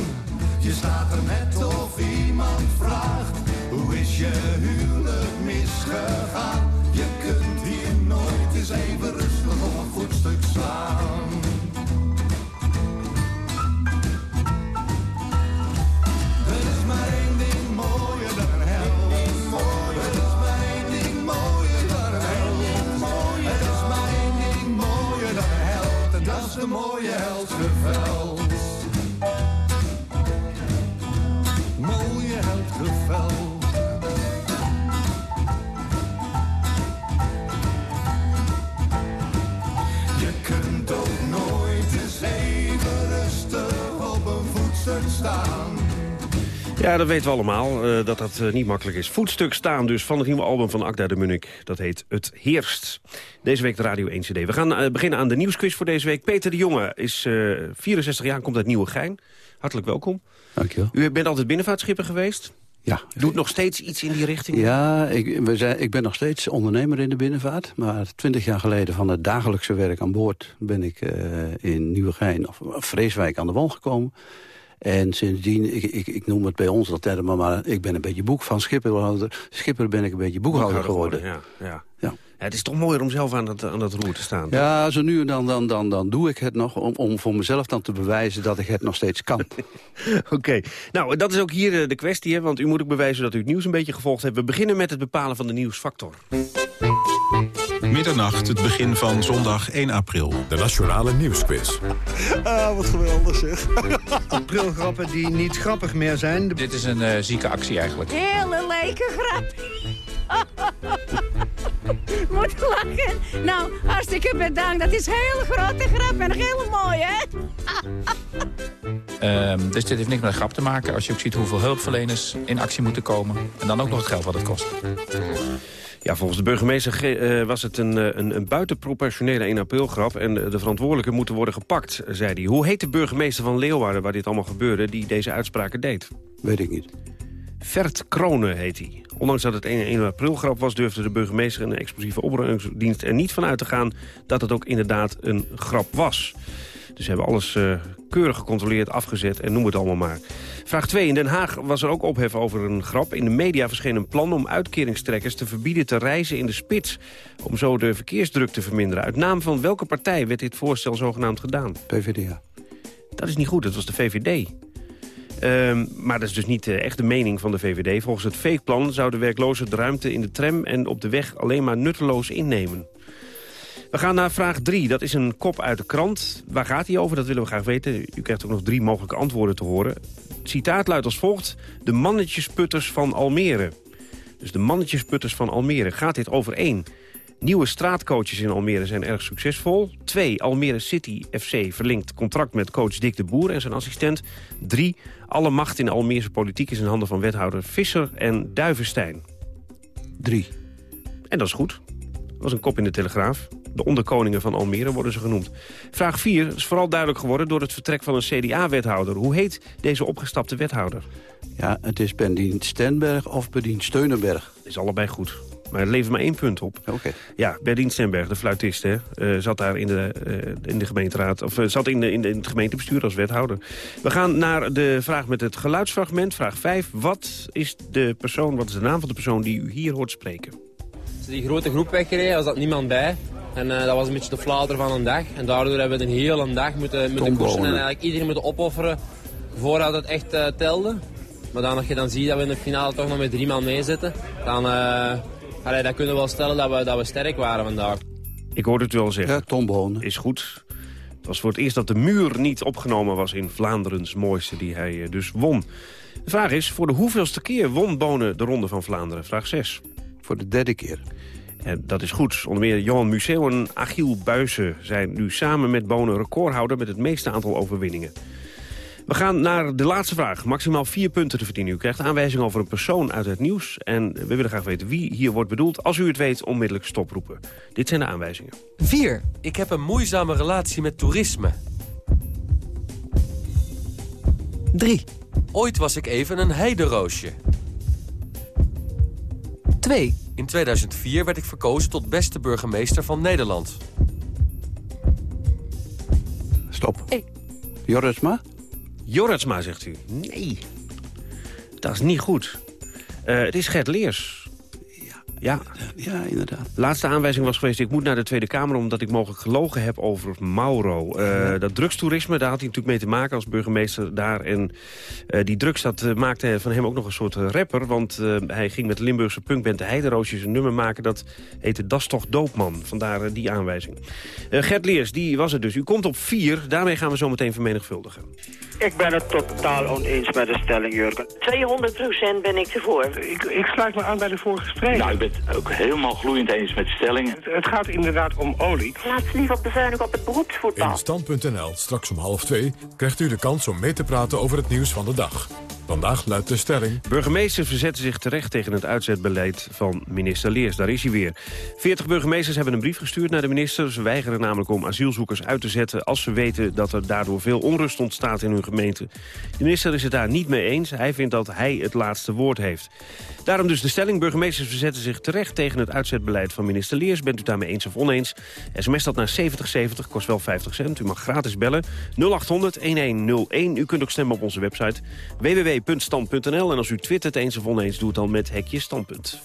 [SPEAKER 27] Je staat er net of iemand vraagt, hoe is je huwelijk misgegaan?
[SPEAKER 13] Ja, dat weten we allemaal, eh, dat dat eh, niet makkelijk is. Voetstuk staan dus van het nieuwe album van Akda de Munnik. Dat heet Het Heerst. Deze week de Radio 1 CD. We gaan eh, beginnen aan de nieuwsquiz voor deze week. Peter de Jonge is eh, 64 jaar, komt uit Nieuwegein. Hartelijk welkom.
[SPEAKER 28] Dankjewel.
[SPEAKER 13] U bent altijd binnenvaartschipper geweest?
[SPEAKER 28] Ja.
[SPEAKER 13] Doet nog steeds iets in die richting?
[SPEAKER 28] Ja, ik, we zijn, ik ben nog steeds ondernemer in de binnenvaart. Maar twintig jaar geleden van het dagelijkse werk aan boord... ben ik in Nieuwegein, of Vreeswijk, aan de wal gekomen. En sindsdien, ik, ik, ik noem het bij ons altijd maar, maar ik ben een beetje boek van schipperhouder. Schipper ben ik een beetje boekhouder, geworden.
[SPEAKER 13] Ja, ja.
[SPEAKER 28] Ja.
[SPEAKER 13] Ja, het is toch mooier om zelf aan dat, aan dat roer te staan.
[SPEAKER 28] Ja, zo nu en dan, dan, dan, dan doe ik het nog om, om voor mezelf dan te bewijzen dat ik het nog steeds kan.
[SPEAKER 13] Oké, nou dat is ook hier eh, de kwestie, hè, want u moet ook bewijzen dat u het nieuws een beetje gevolgd hebt. We beginnen met het bepalen van de nieuwsfactor.
[SPEAKER 1] Middernacht, het begin van zondag 1 april. De Nationale Nieuwsquiz.
[SPEAKER 29] Ah, wat geweldig zeg. Aprilgrappen die niet grappig meer zijn. Dit is een eh, zieke actie eigenlijk.
[SPEAKER 30] Hele leuke grap. Moet lachen. Nou, hartstikke bedankt. Dat is een hele grote grap en heel mooi, hè?
[SPEAKER 29] Ehm, dus dit heeft niks met een grap te maken. Als je ook ziet hoeveel hulpverleners in actie moeten komen. En dan ook nog het geld wat het kost.
[SPEAKER 13] Ja, volgens de burgemeester ge- eh, was het een, eh, een, een buitenproportionele 1 april grap... en de, de verantwoordelijken moeten worden gepakt, zei hij. Hoe heet de burgemeester van Leeuwarden, waar dit allemaal gebeurde... die deze uitspraken deed?
[SPEAKER 28] Weet ik niet.
[SPEAKER 13] Vert Kronen heet hij. Ondanks dat het 1, 1 april grap was... durfde de burgemeester en de explosieve opruimingsdienst er niet van uit te gaan... dat het ook inderdaad een grap was. Dus ze hebben alles eh, keurig gecontroleerd, afgezet en noem het allemaal maar. Vraag 2. In Den Haag was er ook ophef over een grap. In de media verscheen een plan om uitkeringstrekkers te verbieden te reizen in de spits. Om zo de verkeersdruk te verminderen. Uit naam van welke partij werd dit voorstel zogenaamd gedaan?
[SPEAKER 28] PvdA.
[SPEAKER 13] Dat is niet goed, het was de VVD. Ehm, maar dat is dus niet eh, echt de mening van de VVD. Volgens het fake-plan zouden werklozen de ruimte in de tram en op de weg alleen maar nutteloos innemen. We gaan naar vraag 3. Dat is een kop uit de krant. Waar gaat hij over? Dat willen we graag weten. U krijgt ook nog drie mogelijke antwoorden te horen. Het citaat luidt als volgt. De mannetjesputters van Almere. Dus de mannetjesputters van Almere. Gaat dit over één? Nieuwe straatcoaches in Almere zijn erg succesvol. 2. Almere City FC verlinkt contract met coach Dick de Boer en zijn assistent. 3. Alle macht in de Almeerse politiek is in handen van wethouder Visser en Duivenstein.
[SPEAKER 28] 3.
[SPEAKER 13] En dat is goed. Dat was een kop in de Telegraaf. De onderkoningen van Almere worden ze genoemd. Vraag 4 is vooral duidelijk geworden door het vertrek van een CDA-wethouder. Hoe heet deze opgestapte wethouder?
[SPEAKER 28] Ja, het is Bendien Stenberg of Bedien Steunenberg.
[SPEAKER 13] Is allebei goed. Maar het levert maar één punt op.
[SPEAKER 28] Oké.
[SPEAKER 13] Ja, Berdien Stenberg, de fluitist, hè, eh, zat daar in de, eh, in de gemeenteraad, of eh, zat in, de, in, de, in het gemeentebestuur als wethouder. We gaan naar de vraag met het geluidsfragment, vraag 5. Wat is de persoon, wat is de naam van de persoon die u hier hoort spreken?
[SPEAKER 31] Ze die grote groep weggereden, er zat niemand bij. En eh, dat was een beetje de flauwter van een dag. En daardoor hebben we een hele dag moeten, moeten
[SPEAKER 28] Tom
[SPEAKER 31] koersen en eigenlijk iedereen moeten opofferen voordat het echt telde. Maar dan als je dan ziet dat we in de finale toch nog met drie man meezitten, dan, eh allee, dan kunnen we wel stellen dat we, dat we sterk waren vandaag.
[SPEAKER 13] Ik hoorde het u al zeggen.
[SPEAKER 28] Ja, Tom Bonen.
[SPEAKER 13] Is goed. Het was voor het eerst dat de muur niet opgenomen was in Vlaanderens mooiste, die hij eh, dus won. De vraag is, voor de hoeveelste keer won Bonen de Ronde van Vlaanderen? Vraag 6.
[SPEAKER 28] Voor de derde keer.
[SPEAKER 13] En dat is goed. Onder meer Johan Museeuw en Achiel Buizen zijn nu samen met Bonen recordhouder met het meeste aantal overwinningen. We gaan naar de laatste vraag. Maximaal vier punten te verdienen. U krijgt aanwijzing over een persoon uit het nieuws. En we willen graag weten wie hier wordt bedoeld. Als u het weet, onmiddellijk stoproepen. Dit zijn de aanwijzingen.
[SPEAKER 32] 4. Ik heb een moeizame relatie met toerisme.
[SPEAKER 33] 3.
[SPEAKER 32] Ooit was ik even een heideroosje.
[SPEAKER 33] 2.
[SPEAKER 32] In 2004 werd ik verkozen tot beste burgemeester van Nederland.
[SPEAKER 28] Stop.
[SPEAKER 33] Hey.
[SPEAKER 28] Jorisma?
[SPEAKER 13] Jorritsma, zegt u. Nee. Dat is niet goed. Eh, het is Gert Leers. Ja.
[SPEAKER 28] Ja, inderdaad.
[SPEAKER 13] Laatste aanwijzing was geweest, ik moet naar de Tweede Kamer... omdat ik mogelijk gelogen heb over Mauro. Eh, Dat drugstoerisme, daar had hij natuurlijk mee te maken als burgemeester daar. En eh, die drugs, dat eh, maakte van hem ook nog een soort rapper. Want eh, hij ging met de Limburgse punkband de Heideroosjes een nummer maken... dat heette Das toch Doopman. Vandaar die aanwijzing. Eh, Gert Leers, die was het dus. U komt op vier, daarmee gaan we zo meteen vermenigvuldigen.
[SPEAKER 34] Ik ben het totaal oneens met de stelling, Jurgen. 200% ben ik ervoor.
[SPEAKER 35] Ik, ik sluit me aan bij de vorige spreker.
[SPEAKER 34] Nou,
[SPEAKER 35] ik ben het ook helemaal gloeiend eens met stellingen. Het, het gaat inderdaad om olie.
[SPEAKER 34] Laat ze liever bezuinigen op het beroepsvoetbal.
[SPEAKER 1] In Stand.nl, straks om half twee, krijgt u de kans om mee te praten over het nieuws van de dag. Vandaag luidt de stelling...
[SPEAKER 13] Burgemeesters verzetten zich terecht tegen het uitzetbeleid van minister Leers. Daar is hij weer. 40 burgemeesters hebben een brief gestuurd naar de minister. Ze weigeren namelijk om asielzoekers uit te zetten... als ze weten dat er daardoor veel onrust ontstaat in hun gemeente. De minister is het daar niet mee eens. Hij vindt dat hij het laatste woord heeft. Daarom dus de stelling. Burgemeesters verzetten zich terecht tegen het uitzetbeleid van minister Leers. Bent u daarmee eens of oneens? SMS dat naar 7070, kost wel 50 cent. U mag gratis bellen. 0800-1101. U kunt ook stemmen op onze website www.stand.nl. En als u twittert eens of oneens, doe het dan met hekje standpunt.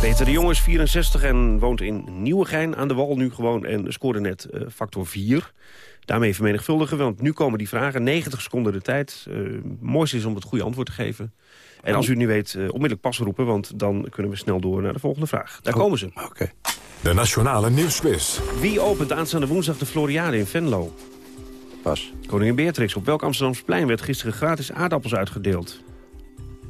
[SPEAKER 13] Peter de Jong is 64 en woont in Nieuwegein aan de Wal nu gewoon... en scoorde net uh, factor 4. Daarmee vermenigvuldigen, want nu komen die vragen. 90 seconden de tijd. Uh, mooiste is om het goede antwoord te geven. En als u het niet weet, uh, onmiddellijk pas roepen... want dan kunnen we snel door naar de volgende vraag. Daar
[SPEAKER 28] Oh,
[SPEAKER 13] komen ze.
[SPEAKER 28] Oké.
[SPEAKER 1] De Nationale Nieuwsquiz.
[SPEAKER 13] Wie opent aanstaande woensdag de Floriade in Venlo?
[SPEAKER 28] Pas.
[SPEAKER 13] Koningin Beatrix, op welk Amsterdamsplein werd gisteren gratis aardappels uitgedeeld?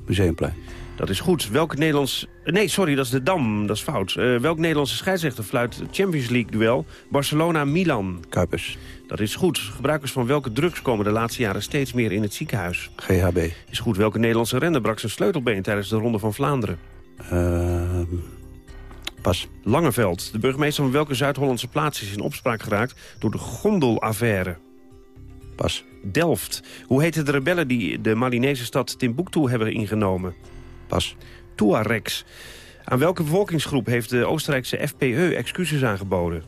[SPEAKER 28] Museumplein.
[SPEAKER 13] Dat is goed. Welk Nederlands... Nee, sorry, dat is de Dam. Dat is fout. Uh, welk Nederlandse scheidsrechter fluit het Champions League-duel Barcelona-Milan?
[SPEAKER 28] Kuipers.
[SPEAKER 13] Dat is goed. Gebruikers van welke drugs komen de laatste jaren steeds meer in het ziekenhuis?
[SPEAKER 28] GHB.
[SPEAKER 13] Is goed. Welke Nederlandse renner brak zijn sleutelbeen tijdens de Ronde van Vlaanderen?
[SPEAKER 28] Uh, pas.
[SPEAKER 13] Langeveld. De burgemeester van welke Zuid-Hollandse plaats is in opspraak geraakt door de gondelaffaire?
[SPEAKER 28] Pas.
[SPEAKER 13] Delft. Hoe heten de rebellen die de Malinese stad Timbuktu hebben ingenomen?
[SPEAKER 28] Pas.
[SPEAKER 13] Tuaregs. Aan welke bevolkingsgroep heeft de Oostenrijkse FPE excuses aangeboden?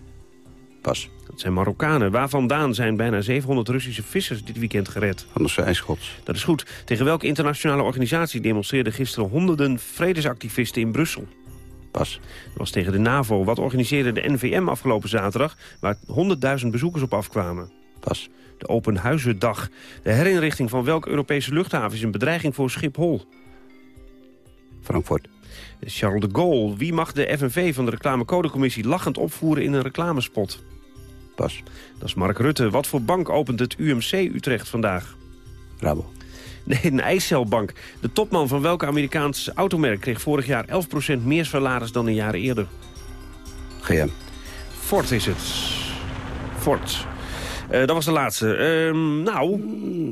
[SPEAKER 28] Pas.
[SPEAKER 13] Dat zijn Marokkanen. Waar vandaan zijn bijna 700 Russische vissers dit weekend gered?
[SPEAKER 28] Van de Zijschots.
[SPEAKER 13] Dat is goed. Tegen welke internationale organisatie demonstreerden gisteren honderden vredesactivisten in Brussel?
[SPEAKER 28] Pas.
[SPEAKER 13] Dat was tegen de NAVO. Wat organiseerde de NVM afgelopen zaterdag... waar 100.000 bezoekers op afkwamen?
[SPEAKER 28] Pas.
[SPEAKER 13] De Open Huizendag. De herinrichting van welke Europese luchthaven is een bedreiging voor Schiphol?
[SPEAKER 28] Frankfurt.
[SPEAKER 13] Charles de Gaulle. Wie mag de FNV van de reclamecodecommissie lachend opvoeren in een reclamespot?
[SPEAKER 28] Pas.
[SPEAKER 13] Dat is Mark Rutte. Wat voor bank opent het UMC Utrecht vandaag?
[SPEAKER 28] Rabo.
[SPEAKER 13] Nee, een ijscelbank. De topman van welke Amerikaanse automerk kreeg vorig jaar 11% meer salaris dan een jaar eerder?
[SPEAKER 28] GM.
[SPEAKER 13] Ford is het. Ford. Uh, dat was de laatste. Uh, nou,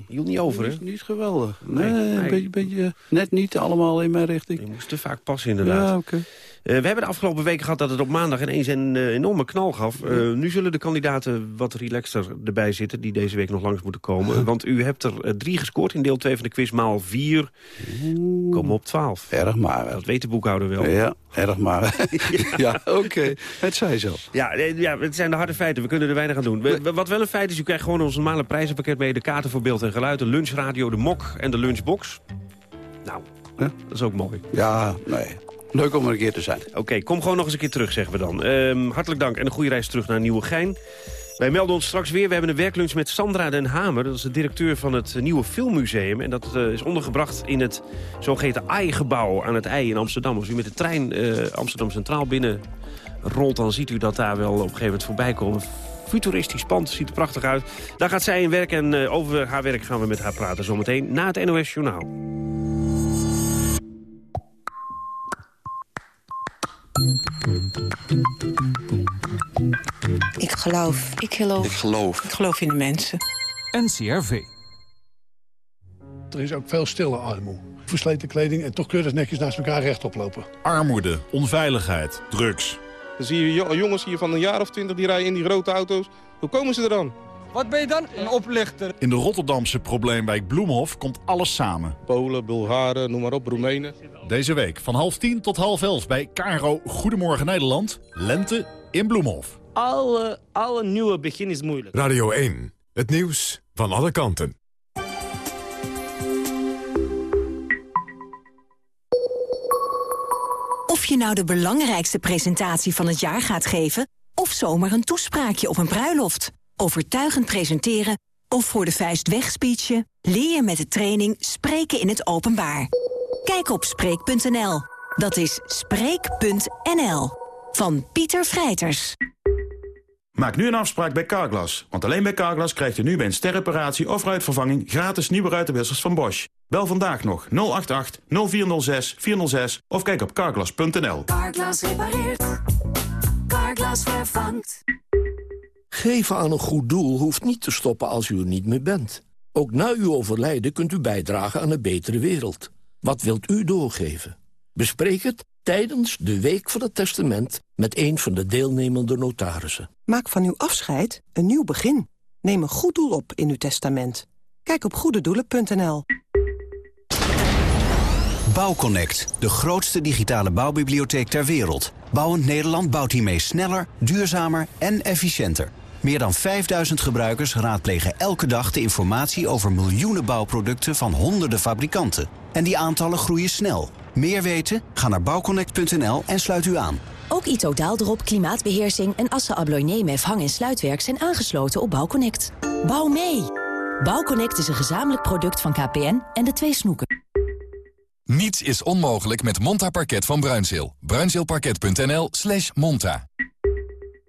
[SPEAKER 13] hield niet over, hè?
[SPEAKER 28] Niet, niet geweldig. Nee,
[SPEAKER 13] Nee,
[SPEAKER 28] een beetje, beetje, net niet allemaal in mijn richting.
[SPEAKER 13] Je moest te vaak passen, inderdaad.
[SPEAKER 28] Ja, oké.
[SPEAKER 13] We hebben de afgelopen weken gehad dat het op maandag ineens een uh, enorme knal gaf. Uh, nu zullen de kandidaten wat relaxter erbij zitten... die deze week nog langs moeten komen. Want u hebt er drie gescoord in deel 2 van de quiz. Maal vier komen op 12.
[SPEAKER 28] Erg maar.
[SPEAKER 13] Dat weet de boekhouder wel.
[SPEAKER 28] Ja, erg maar. ja, oké. Okay. Het zei zo.
[SPEAKER 13] Ja, ja, het zijn de harde feiten. We kunnen er weinig aan doen. We, wat wel een feit is, u krijgt gewoon ons normale prijzenpakket mee. De kaarten voor beeld en geluid, de lunchradio, de mok en de lunchbox. Nou, dat is ook mooi.
[SPEAKER 28] Ja, nee. Leuk om er een keer te zijn.
[SPEAKER 13] Oké, kom gewoon nog eens een keer terug, zeggen we dan. Um, hartelijk dank en een goede reis terug naar Nieuwegein. Wij melden ons straks weer. We hebben een werklunch met Sandra den Hamer. Dat is de directeur van het Nieuwe Filmmuseum. En dat uh, is ondergebracht in het zogeheten AI-gebouw aan het IJ in Amsterdam. Als u met de trein uh, Amsterdam Centraal binnen rolt... dan ziet u dat daar wel op een gegeven moment voorbij komen. Futuristisch pand, ziet er prachtig uit. Daar gaat zij in werk en uh, over haar werk gaan we met haar praten zometeen na het NOS Journaal.
[SPEAKER 36] Ik geloof. Ik geloof.
[SPEAKER 37] Ik geloof.
[SPEAKER 36] Ik geloof in de mensen.
[SPEAKER 38] NCRV.
[SPEAKER 39] Er is ook veel stille armoede. Versleten kleding en toch keurig netjes naast elkaar rechtop lopen.
[SPEAKER 40] Armoede, onveiligheid, drugs.
[SPEAKER 41] Dan zie je jongens hier van een jaar of twintig die rijden in die grote auto's. Hoe komen ze er dan?
[SPEAKER 42] Wat ben je dan? Een oplichter.
[SPEAKER 40] In de Rotterdamse probleemwijk Bloemhof komt alles samen.
[SPEAKER 41] Polen, Bulgaren, noem maar op, Roemenen.
[SPEAKER 40] Deze week van half tien tot half elf bij Caro Goedemorgen Nederland. Lente in Bloemhof.
[SPEAKER 42] Alle, alle nieuwe begin is moeilijk.
[SPEAKER 1] Radio 1, het nieuws van alle kanten.
[SPEAKER 43] Of je nou de belangrijkste presentatie van het jaar gaat geven... of zomaar een toespraakje op een bruiloft. Overtuigend presenteren of voor de vuist wegspeechen... leer je met de training Spreken in het Openbaar. Kijk op Spreek.nl. Dat is Spreek.nl. Van Pieter Vrijters.
[SPEAKER 44] Maak nu een afspraak bij Carglass. Want alleen bij Carglass krijgt u nu bij een sterreparatie of ruitvervanging... gratis nieuwe ruitenwissers van Bosch. Bel vandaag nog 088 0406 406 of kijk op carglass.nl.
[SPEAKER 45] Carglass repareert. Carglass vervangt.
[SPEAKER 46] Geven aan een goed doel hoeft niet te stoppen als u er niet meer bent.
[SPEAKER 47] Ook na uw overlijden kunt u bijdragen aan een betere wereld. Wat wilt u doorgeven? Bespreek het tijdens de Week van het Testament... met een van de deelnemende notarissen.
[SPEAKER 48] Maak van uw afscheid een nieuw begin. Neem een goed doel op in uw testament. Kijk op goededoelen.nl.
[SPEAKER 49] Bouwconnect, de grootste digitale bouwbibliotheek ter wereld. Bouwend Nederland bouwt hiermee sneller, duurzamer en efficiënter. Meer dan 5000 gebruikers raadplegen elke dag de informatie over miljoenen bouwproducten van honderden fabrikanten. En die aantallen groeien snel. Meer weten? Ga naar bouwconnect.nl en sluit u aan.
[SPEAKER 43] Ook Ito Daaldrop, klimaatbeheersing en Assa Abloy Nemef hang- en sluitwerk zijn aangesloten op Bouwconnect. Bouw mee! Bouwconnect is een gezamenlijk product van KPN en de twee snoeken.
[SPEAKER 1] Niets is onmogelijk met Monta Parket van Bruinzeel. Bruinzeelparket.nl slash monta.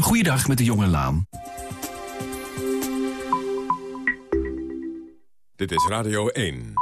[SPEAKER 38] Goeiedag met de Jonge Laan.
[SPEAKER 50] Dit is Radio 1.